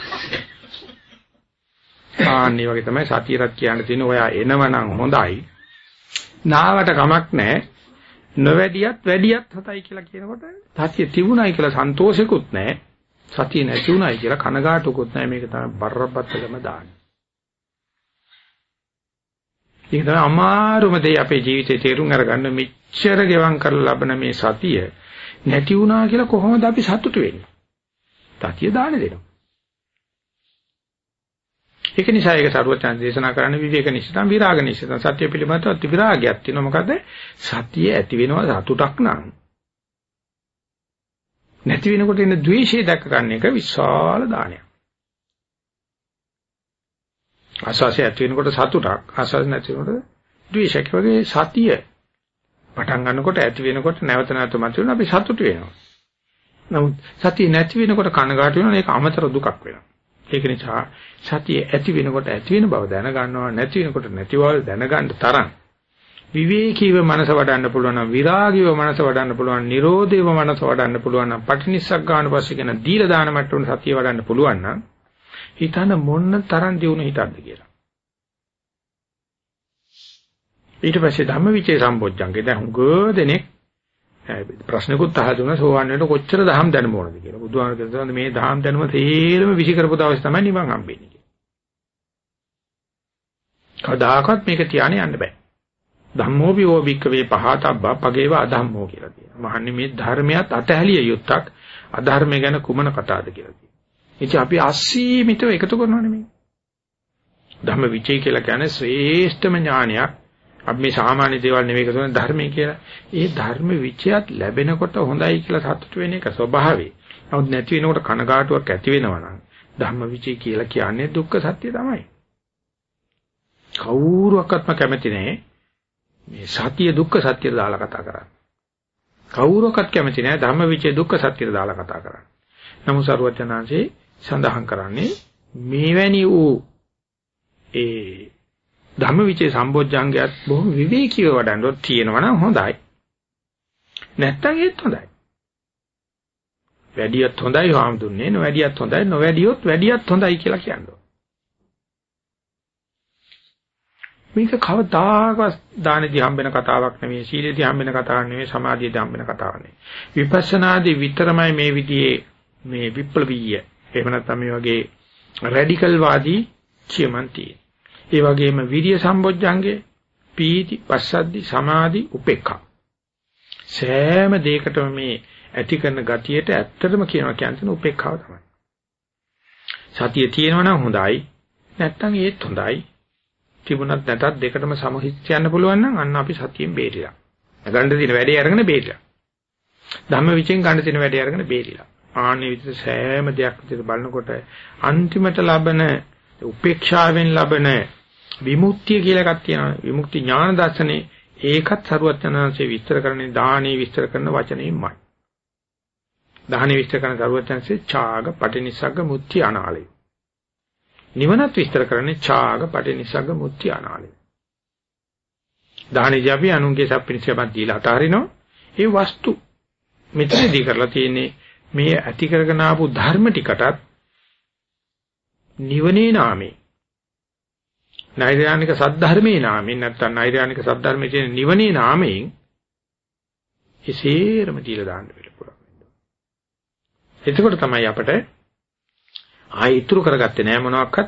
ආන්නේ වගේ තමයි සතියරත් කියන්න තියෙන ඔයා එනවනම් හොඳයි. නාවට කමක් නැහැ. නොවැඩියත් වැඩියත් හොඳයි කියලා කියනකොට සතිය තිබුණයි කියලා සන්තෝෂෙකුත් නැහැ. සතිය නැති උනායි කියලා කනගාටුකුත් නැහැ. මේක තමයි බරපතලම දාන්නේ. ඒක තමයි අමාරුම දේ අපේ ජීවිතේ තේරුම් අරගන්න මෙච්චර ගෙවම් කරලා ලබන මේ සතිය නැති වුණා කියලා කොහොමද අපි සතුටු වෙන්නේ? සතිය දාන දෙනවා. ඒක නිසා ඒක සරුවචන් දේශනා කරන්න විවේක නිසිතම් විරාග නිසිතම් සත්‍ය පිළිබඳව විරාගයක් තියෙනවා මොකද සතිය ඇති වෙනවා සතුටක් නම් නැති වෙනකොට එන ද්වේෂය දැක ගන්න එක විශාල දානයක්. ආස්වාසය ඇති වෙනකොට සතුටක් ආස්වාස නැති වෙනකොට ද්වේෂයක්. වගේ සතිය පටන් ගන්නකොට ඇති වෙනකොට නැවත නැවත මතුවෙන අපි සතුට වෙනවා. නමුත් සතිය නැති වෙනකොට කනගාටු වෙනවා ඒක අමතර දුකක් වෙනවා. ඒක නිසා සතිය ඇති වෙනකොට ඇති වෙන බව දැනගන්නවා නැති වෙනකොට නැති බව දැනගන්න තරම් විවේකීව මනස වඩන්න පුළුවන් නම් විරාගීව මනස වඩන්න පුළුවන් නිරෝධීව මනස වඩන්න පුළුවන් නම් පටිනිස්සක් ගන්න පස්සේ කියන දීලා දාන මට්ටමට සතිය වඩන්න පුළුවන් නම් හිතන මොන්න තරම් දියුණු හිතක්ද කියලා. ඊට පස්සේ ධම්මවිචේ සම්බොජ්ජංගේ දැන් හුඟ ප්‍රශ්නකුත් අහදුනා සෝවන් වෙනකොට කොච්චර දහම් දැනුම ඕනද කියලා. බුදුහාමර කියනවා මේ දහම් දැනුම තේරෙම විසි කරපු දවස් තමයි නිවන් හම්බෙන්නේ කියලා. කවදාකවත් මේක තියානේ යන්න බෑ. ධම්මෝ විෝ වික්කවේ පහතබ්බා පගේව අධම්මෝ කියලා කියනවා. මහන්නේ මේ ධර්මයක් අතහැලිය යුත්තක් අධර්මය ගැන කුමන කතාවද කියලා කියනවා. ඉතින් අපි අසීමිතව එකතු කරනවනේ මේ. ධම්ම විචේ කියලා කියන්නේ ශ්‍රේෂ්ඨම ඥානයක්. අපි මේ සාමාන්‍ය දේවල් නෙවෙයි කරන ධර්මයේ කියලා. ඒ ධර්ම විචයත් ලැබෙනකොට හොඳයි කියලා සතුට වෙන එක ස්වභාවය. නමුත් නැති වෙනකොට කනගාටුවක් ඇති වෙනවා නම් ධම්ම විචය කියලා කියන්නේ දුක්ඛ සත්‍ය තමයි. කවුරුවක්වත්ම කැමති නැහැ මේ සතිය දුක්ඛ සත්‍යයට දාලා කතා කරන්නේ. කවුරුවක්වත් කැමති නැහැ ධම්ම විචය දුක්ඛ සත්‍යයට දාලා කතා කරන්නේ. නමුත් සරුවචනාංශේ සඳහන් කරන්නේ මේවැනි වූ ඒ ධම්මවිචේ සම්බොජ්ජංගයත් බොහොම විවේකීව වඩන්නොත් තියෙනවා නම් හොඳයි. නැත්තම් ඒත් හොඳයි. වැඩියත් හොඳයි වහම්දුන්නේ නොවැඩියත් හොඳයි නොවැඩියොත් වැඩියත් හොඳයි කියලා කියනවා. මේක කවදාකවත් දානෙදී හම්බෙන කතාවක් නෙමෙයි සීලෙදී හම්බෙන කතාවක් නෙමෙයි සමාධියේදී හම්බෙන කතාවක් නෙමෙයි. විපස්සනාදී විතරමයි මේ විදිහේ මේ විප්ලවීය එහෙම නැත්නම් මේ වගේ රැඩිකල් වාදී කියමන් තියෙන්නේ. ඒ වගේම විරිය සම්බොජ්ජංගේ පීති පස්සද්දි සමාධි උපේක්ඛා සෑම දෙයකටම මේ ඇති කරන ගතියට ඇත්තටම කියනවා කියන්නේ උපේක්ඛාව තමයි සතිය තියෙනවා නම් හොඳයි නැත්තම් ඒත් හොඳයි තිබුණත් නැතත් දෙකටම සමහිත යන්න පුළුවන් නම් අන්න අපි සතියෙන් බේරිලා ගන්න තියෙන වැඩේ අරගෙන බේරිලා ධම්ම විචෙන් ගන්න තියෙන වැඩේ අරගෙන බේරිලා ආන්නේ විදිහට සෑම දෙයක් විදිහට බලනකොට අන්තිමට ලබන උපේක්ෂාවෙන් ලබන විමුක්තිය කියලා එකක් තියෙනවා. විමුක්ති ඥාන දර්ශනේ ඒකත් සරුවචනාංශේ විස්තර කරන්නේ දානේ විස්තර කරන වචනේමයි. දානේ විස්තර කරන සරුවචනාංශේ ඡාග පටිනිසග්ග මුත්‍ති අනාලය. නිවනත් විස්තර කරන්නේ ඡාග පටිනිසග්ග මුත්‍ති අනාලය. දානේදී අපි අනුන්ගේ සප්පිනිසපත් දීලා අතාරිනවා. ඒ වස්තු මෙතනදී කරලා තියෙන්නේ මේ ඇති කරගෙන ආපු ධර්ම ටිකටත් නිවනේ නාමේ නෛර්යානික සද්ධර්මයේ නාමයෙන් නැත්නම් නෛර්යානික සද්ධර්මයේ තියෙන නිවනේ නාමයෙන් එසේරම දීලා දාන්න පුළුවන්. එතකොට තමයි අපට ආයෙ ඉතුරු කරගත්තේ නෑ මොනවාක්වත්.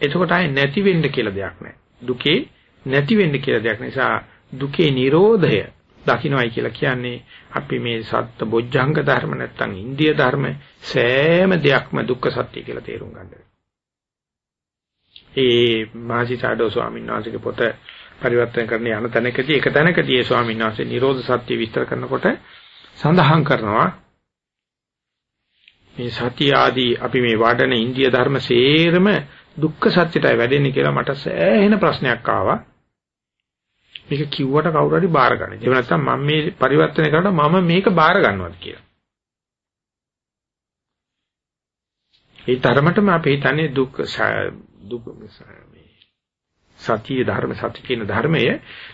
එතකොට ආයෙ නැති වෙන්න කියලා දෙයක් නෑ. දුකේ නැති වෙන්න කියලා දෙයක් නිසා දුකේ Nirodhaය දකින්නයි කියලා කියන්නේ අපි මේ සත්‍ය බොජ්ජංග ධර්ම නැත්තම් ඉන්දිය ධර්ම සෑම දෙයක්ම දුක්ඛ සත්‍ය කියලා තේරුම් ගන්න. ඒ මාසිචාඩෝ ස්වාමීන් වහන්සේගේ පොත පරිවර්තන කරන්න යන තැනකදී එක තැනකදී ඒ ස්වාමීන් වහන්සේ නිරෝධ සත්‍ය විස්තර කරනකොට සඳහන් කරනවා මේ සත්‍ය ආදී අපි මේ වඩන ඉන්දිය ධර්ම සේරම දුක්ඛ සත්‍යයටයි වැඩෙන්නේ කියලා මට සෑහෙන ප්‍රශ්නයක් ආවා. මේක කිව්වට කවුරු හරි බාර ගන්න. ඒ නැත්නම් මම මේ පරිවර්තනය කරනකොට මම මේක බාර ගන්නවද කියලා. ඒ තරමටම අපි හිතන්නේ දුක් දුක් සතිය ධර්ම සත්‍ය කියන ධර්මය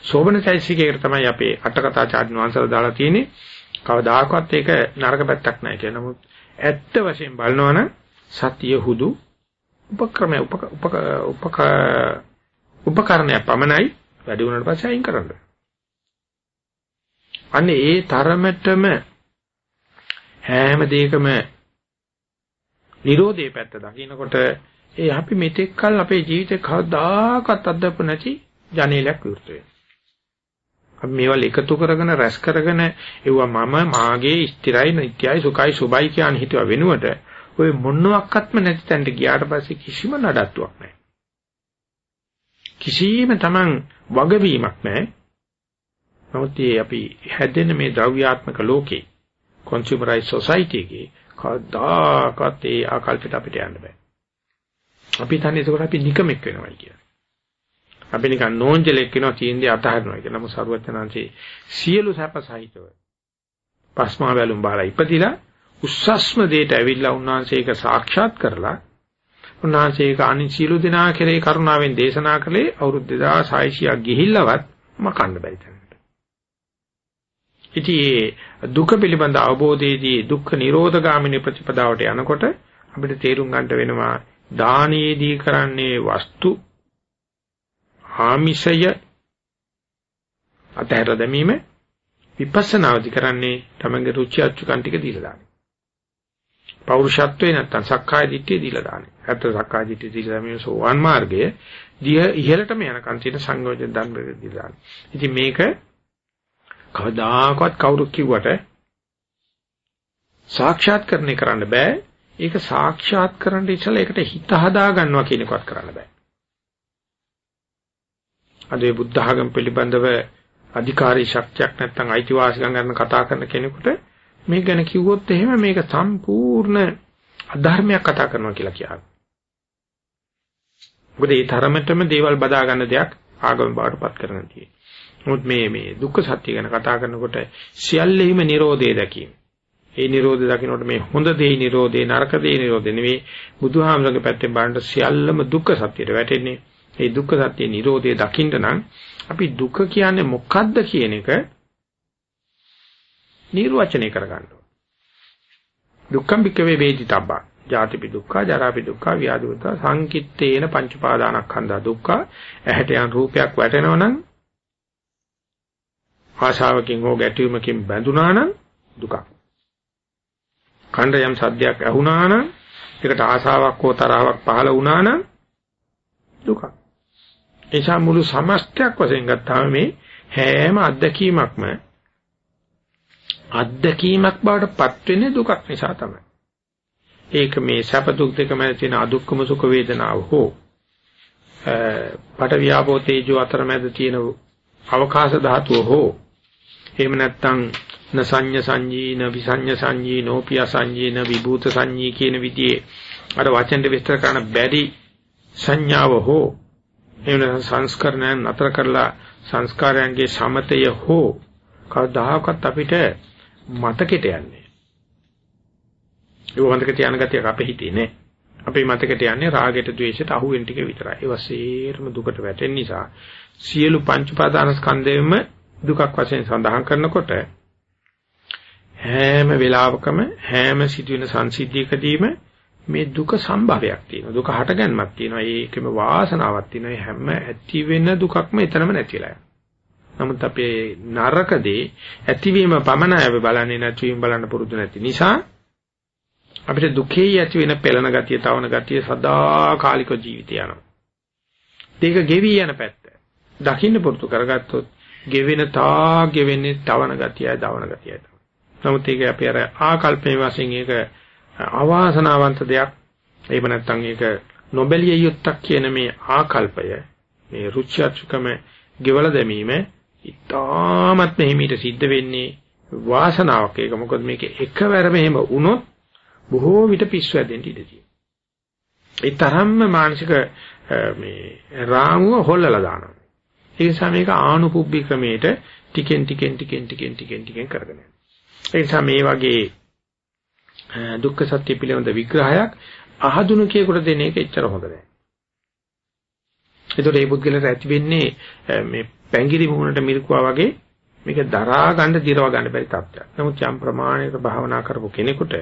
සෝබන චෛසිකයකට තමයි අපේ අටකථාචාර්ය වංශලා දාලා තියෙන්නේ. කවදාකවත් ඒක නරක පැත්තක් නැහැ කියලා. නමුත් ඇත්ත වශයෙන් බලනවනම් සතිය හුදු උපක්‍රමය උපක උපක උපකරණය පමණයි වැඩි වුණාට පස්සේ අයින් කරන්න. අන්නේ ඒ තරමටම හැම දෙයකම Nirodhe පැත්ත දකින්නකොට ඒ අපි මෙතෙක් කල් අපේ ජීවිතේ කවදාකවත් අත්දැක නැති ජනේලයක් විවෘත වෙනවා. අපි මේවල් එකතු කරගෙන රැස් කරගෙන ඒවා මම මාගේ ස්ථිරයි නිට්ටයයි සුඛයි සුබයි කියන හිතුව වෙනුවට ඔය මොනවාක්වත්ම නැති තැනට ගියාට පස්සේ කිසිම නඩත්තුවක් නැහැ. කිසිම Taman වගවීමක් නැහැ. නමුත් අපි හැදෙන මේ ද්‍රව්‍යාත්මක ලෝකේ consumerized society එකේ කවදාකවත් ඒ ආකල්පයට අපිට යන්න බෑ. අපි තන්නේ ඒකට අපි නිකමෙක් වෙනවා කියන්නේ. අපි නිකන් නෝන්ජලෙක් වෙනවා කියන්නේ අතහරිනවා කියන නමුත් සරුවචනාංශේ සියලු සැප සහිතව පස්මා වැලුම් බාලා ඉපදිලා උස්සස්ම දෙයට ඇවිල්ලා උන්වහන්සේ ඒක සාක්ෂාත් කරලා උන්වහන්සේ ඒක අනිසිලු දිනා කෙරේ කරුණාවෙන් දේශනා කළේ අවුරුදු 2600ක් ගිහිල්ලවත් මකන්න බැරි තැනකට. ඉතින් දුක පිළිබඳ අවබෝධයේදී දුක්ඛ නිරෝධ ගාමිනී ප්‍රතිපදාවට යනකොට අපිට තේරුම් ගන්නට වෙනවා දානයේදී කරන්නේ වස්තු ආමිෂය අතහැර දැමීම විපස්සනාවදී කරන්නේ තමන්ගේ රුචි අචුකන් ටික දීලා දාන. පෞරුෂත්වේ නැත්තම් සක්කාය දිට්ඨිය දීලා දාන්නේ. ඇත්ත සක්කාය දිට්ඨිය දීලා මේ සෝවාන් මාර්ගයේ දිය ඉහළටම යනකන් තියෙන සංයෝජන ධර්ම දීලා දාන්නේ. ඉතින් මේක කවදාකවත් කවුරු කිව්වට සාක්ෂාත් කරන්නේ කරන්න බෑ. ඒක සාක්ෂාත් කරන්න ඉස්සෙල්ලා ඒකට හිත හදා ගන්නවා කියන එකවත් කරන්න බෑ. අද මේ බුද්ධ ආගම පිළිබඳව අධිකාරී ශක්තියක් නැත්නම් අයිතිවාසිකම් ගන්න කතා කරන කෙනෙකුට මේ ගැන කිව්වොත් එහෙම මේක සම්පූර්ණ අධර්මයක් කතා කරනවා කියලා කියනවා. මොකද ඒ තරමටම දේවල් බදා ගන්න දෙයක් ආගම බාටපත් කරන තියෙන්නේ. නමුත් මේ මේ දුක්ඛ සත්‍ය ගැන කතා කරනකොට සියල්ලෙහිම Nirodhe දැකීම. ඒ Nirodhe දකින්නකොට මේ හොඳ දේ Nirodhe නරක දේ Nirodhe නෙවෙයි බුදුහාමරගේ පැත්තෙන් බලනකොට සියල්ලම දුක්ඛ සත්‍යයට වැටෙන්නේ. ඒ දුක්ඛ සත්‍ය Nirodhe දකින්න නම් අපි දුක කියන්නේ මොකක්ද කියන එක නිර්වචනය කරගන්න ඕනේ. දුක්ඛම් භික්කවේ වේදිතබ්බා. ජාතිපි දුක්ඛ, ජරාපි දුක්ඛ, ව්‍යාධි දුක්ඛ, සංකිට්ඨේන පංච පාදානස්කන්ධා දුක්ඛ. ඇහැට යන රූපයක් වැටෙනවනම් ආශාවකින් හෝ ගැටීමකින් බැඳුනා නම් දුකක්. කණ්ඩ යම් සද්දයක් ඇහුණා නම් ඒකට ආශාවක් හෝ තරාවක් පහළ වුණා නම් දුකක්. එනිසා මුළු සමස්තයක් වශයෙන් ගත්තාම මේ හැම අත්දැකීමක්ම අත්දැකීමක් බවට පත් වෙන්නේ දුකක් නිසා තමයි. ඒක මේ සැප දුක් දෙක මැද තියෙන අදුක්කම සුඛ වේදනාව හෝ පට වියාපෝ තේජෝ අතර මැද තියෙන අවකාශ ධාතුව හෝ එහෙම නැත්නම් න සංඤ සංජී න විසංඤ සංජී නෝපිය සංජී න විභූත සංජී කියන විදිහේ අර වචෙන් විස්තර කරන බැරි සංඥාව හෝ එහෙම නැත්නම් සංස්කරණයන් නතර කරලා සංස්කාරයන්ගේ සමතය හෝ කවදාහකත් අපිට මතකෙට යන්නේ. ඒක මතක තියාන ගතියක් අපේ හිතේ නෑ. අපේ මතකෙට යන්නේ රාගයට ද්වේෂයට අහු වෙන ටික විතරයි. ඒ වශයෙන්ම දුකට වැටෙන නිසා සියලු පංච පාදාන ස්කන්ධයෙන්ම දුකක් වශයෙන් සඳහන් කරනකොට හැම වෙලාවකම හැම සිදුවෙන සංසිද්ධියකදීම මේ දුක සම්භවයක් තියෙනවා. දුක හටගන්මක් තියෙනවා. ඒකෙම වාසනාවක් තියෙනවා. හැම ඇති වෙන දුකක්ම එතනම නැතිලා යනවා. නමුත් අපේ නරකදී ඇතිවීම පමණයි අපි බලන්නේ නැතිවීම බලන්න පුරුදු නැති නිසා අපිට දුකේ ඇති වෙන පෙළන ගතිය, තවන ගතිය සදාකාලික ජීවිතය යනවා. ඒක ගෙවි යන පැත්ත. දකින්න පුරුදු කරගත්තොත් ගෙවෙන තා ගෙවෙන්නේ තවන ගතියයි දවන ගතියයි. නමුත් ඒක අපි අර ආකල්පයේ වශයෙන් ඒක අවාසනාවන්ත දෙයක්. එහෙම නැත්නම් ඒක නොබැලිය යුත්තක් කියන මේ ආකල්පය මේ රුචිඅචුකම ගෙවල දැමීම ඉතාමත් මෙහිමීට සිද්ධ වෙන්නේ වාසනාවක් ඒක මොකද මේක එකවර මෙහෙම වුණොත් බොහෝ විට පිස්සු ඇදෙන්න ඉඩ තියෙනවා. ඒ තරම්ම මානසික මේ රාමුව හොල්ලලා දානවා. ඒ නිසා මේක ආනුපුබ්බි ක්‍රමයට ටිකෙන් ටිකෙන් ටිකෙන් ටිකෙන් ටිකෙන් ටිකෙන් කරගෙන යනවා. ඒ නිසා මේ වගේ දුක්ඛ සත්‍ය පිළිබඳ විග්‍රහයක් අහදුනකේකට දෙන එක එච්චර හොඳ නැහැ. ඒතකොට මේ පුද්ගලට ඇති වෙන්නේ මේ පැංගිරි මුහුණට මිරිකුවා වගේ මේක දරා ගන්න දිරව ගන්න බැරි තත්ත්වයක්. නමුත් යම් ප්‍රමාණයක භාවනා කරපු කෙනෙකුට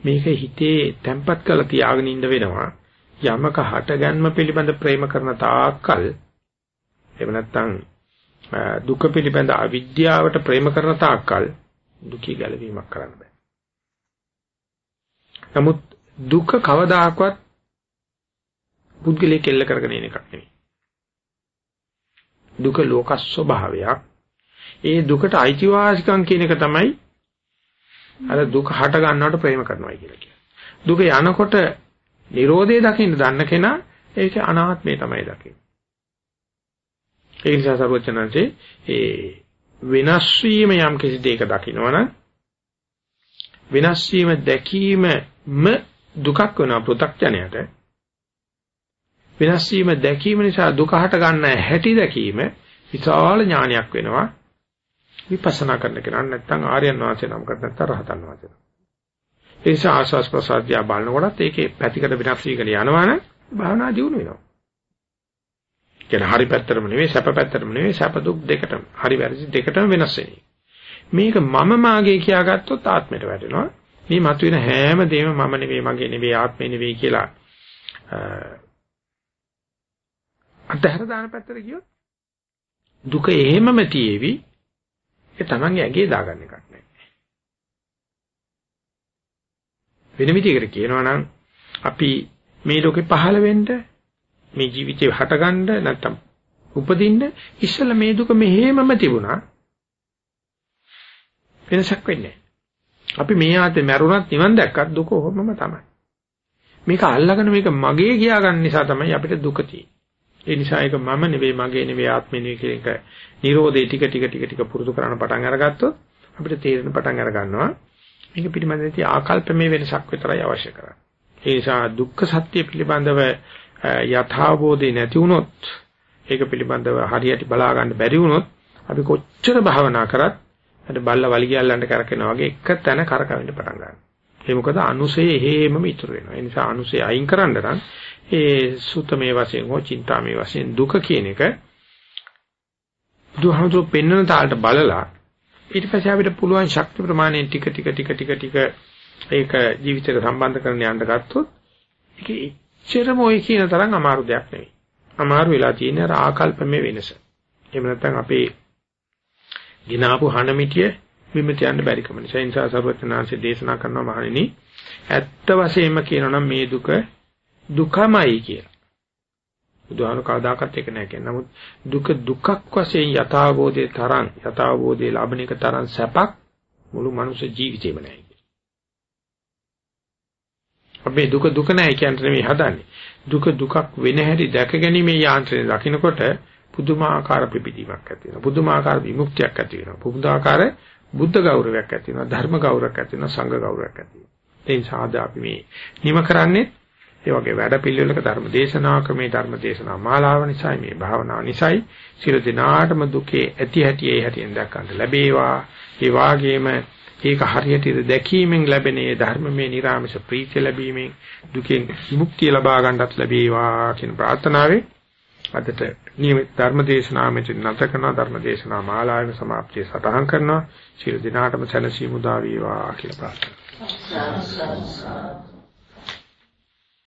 මේක හිතේ තැම්පත් කරලා තියාගෙන ඉන්න වෙනවා. යමක හටගන්ම පිළිබඳ ප්‍රේම කරන තාක්කල් එහෙම නැත්නම් දුක පිළිබඳ අවිද්‍යාවට ප්‍රේම කරන තාක්කල් දුකී ගැලවීමක් කරන්න බෑ. නමුත් දුක කවදාකවත් පුද්ගලයේ කෙල්ල කරගෙන එන එකක් නෙවෙයි. දුක ලෝක ස්වභාවයක්. ඒ දුකට අයිතිවාසිකම් කියන එක තමයි අර දුක හට ගන්නවට ප්‍රේම කරනවායි කියලා කියන්නේ. දුක යනකොට Nirodhe දකින්න දන්න කෙනා ඒක අනාත්මය තමයි දකින්නේ. ඒ නිසා සර්වචනන්සේ ඒ වෙනස් වීම යම් කිසි දෙයක දකින්නවනම් වෙනස් වීම දැකීමම දුකක් වෙනවා පෘථග්ජනයට වෙනස් වීම දැකීම නිසා දුක හට ගන්න හැටි දැකීම විශාල ඥානයක් වෙනවා විපස්සනා කරන්න කෙනා නැත්නම් ආර්යයන් වහන්සේ නම් කර නැත්නම් රහතන් වහන්සේ. ඒ නිසා ආස්වාස් ප්‍රසාද්‍ය බලනකොටත් ඒකේ පැතිකඩ වෙනස් වීගෙන යනවනම් භාවනා දියුණු වෙනවා. කියන හරි පැත්තරම නෙවෙයි සැප පැත්තරම නෙවෙයි සැප දුක් දෙකටම හරි වැරදි දෙකටම වෙනස් වෙන්නේ. මේක මම මාගේ කියාගත්තොත් ආත්මයට වැටෙනවා. මේ මතුවෙන හැම දෙයක්ම මම නෙවෙයි මගේ නෙවෙයි ආත්මේ නෙවෙයි කියලා අතහැර දාන පැත්තට ගියොත් දුක එහෙමම තියේවි. ඒ තමන්ගේ ඇඟේ දාගන්න එකක් නෑ. වෙන විදිහකට කියනවා නම් අපි මේ ලෝකේ පහළ වෙන්න මේ ජීවිතේ හටගන්න නැත්තම් උපදින්න ඉස්සෙල්ලා මේ දුක මෙහෙමම තිබුණා. වෙනසක් වෙන්නේ අපි මේ ආතේ මැරුණත් නිවන් දැක්කත් දුක ඔහොමම තමයි. මේක අල්ලගෙන මේක මගේ කියා ගන්න නිසා තමයි අපිට දුක තියෙන්නේ. ඒ නිසා ඒක මම නෙවෙයි මගේ නෙවෙයි ආත්මෙ නෙවෙයි කියන එක Nirodhe ටික ටික ටික ටික පුරුදු කරන පටන් අරගත්තොත් අපිට තේරෙන පටන් අර ගන්නවා මේක පිළිබඳව ඇති ආකල්පමේ වෙනසක් විතරයි අවශ්‍ය කරන්නේ. ඒ නිසා දුක්ඛ සත්‍ය පිළිබඳව යථාබෝධය නැති වුණොත් ඒක පිළිබඳව හරියට බලා ගන්න බැරි වුණොත් අපි කොච්චර භාවනා කරත් අර බල්ල වලිගයල්ලන්ට කරකිනා වගේ එක තැන කරකවෙන්න පටන් ගන්නවා. ඒ මොකද අනුසය හේමම ඉතුරු වෙනවා. ඒ නිසා අනුසය අයින් කරන්න නම් ඒ සුතමේ වශයෙන් හෝ චින්තාමේ වශයෙන් දුක කියන එක බුදුහමතු පෙන්වන තාලට බලලා ඊට පස්සේ අපිට පුළුවන් ශක්ති ප්‍රමාණයෙන් ටික ටික ටික ටික ටික ඒක ජීවිතයට සම්බන්ධ කරගෙන යන්න ගත්තොත් ඒක ඉච්ඡරම ඔය කියන තරම් අමාරු දෙයක් නෙවෙයි. අමාරු වෙලා තියෙන අර ආකල්පමේ වෙනස. එහෙම නැත්නම් අපේ ගිනාපු හනමිටිය විමත යන්න බැරි කම නිසා ඒ නිසා සර්වඥාන්සේ දේශනා කරනවා මහණෙනි ඇත්ත වශයෙන්ම කියනවා නම් මේ දුක දුකමයි කියලා. බුදුහාම කවදාකවත් ඒක නැහැ කියන්නේ. නමුත් දුක දුකක් වශයෙන් යථාබෝධයේ තරම් යථාබෝධයේ ලැබෙන එක තරම් සැපක් මුළු මනුෂ්‍ය ජීවිතේම නැහැ. අපි දුක දුක නැහැ කියන නෙමෙයි හදන්නේ. දුක දුකක් වෙන හැටි දැක ගැනීමේ යාන්ත්‍රණය දකින්නකොට පුදුමාකාර පිපිදීමක් ඇති වෙනවා. පුදුමාකාර විමුක්තියක් ඇති වෙනවා. පුදුමාකාර බුද්ධ ගෞරවයක් ඇති වෙනවා. ධර්ම ගෞරවයක් ඇති වෙනවා. සංඝ ගෞරවයක් ඇති වෙනවා. ඒ නිසා අපි මේ නිම කරන්නේ ඒ වගේ වැඩ පිළිවෙලක ධර්ම දේශනාවක මේ ධර්ම දේශනා මාලාව නිසායි මේ භාවනාව නිසායි සියලු දිනාටම දුකේ ඇති හැටි ඒ හැටියෙන් දැක්කන්ට ලැබේවා ඒ වාගේම ඒක හරියට දැකීමෙන් ලැබෙන ඒ ධර්මමේ නිර්ආමස ප්‍රීතිය ලැබීමෙන් දුකෙන් මුක්තිය ලබා ගන්නත් ලැබේවා කියන ප්‍රාර්ථනාවෙන් අදට නියමිත ධර්ම දේශනාව මෙතන නැත කරන ධර්ම දේශනා මාලාවේ સમાප්තිය සටහන් කරනවා. සියලු දිනාටම සැනසීම උදා වේවා කියලා ප්‍රාර්ථනා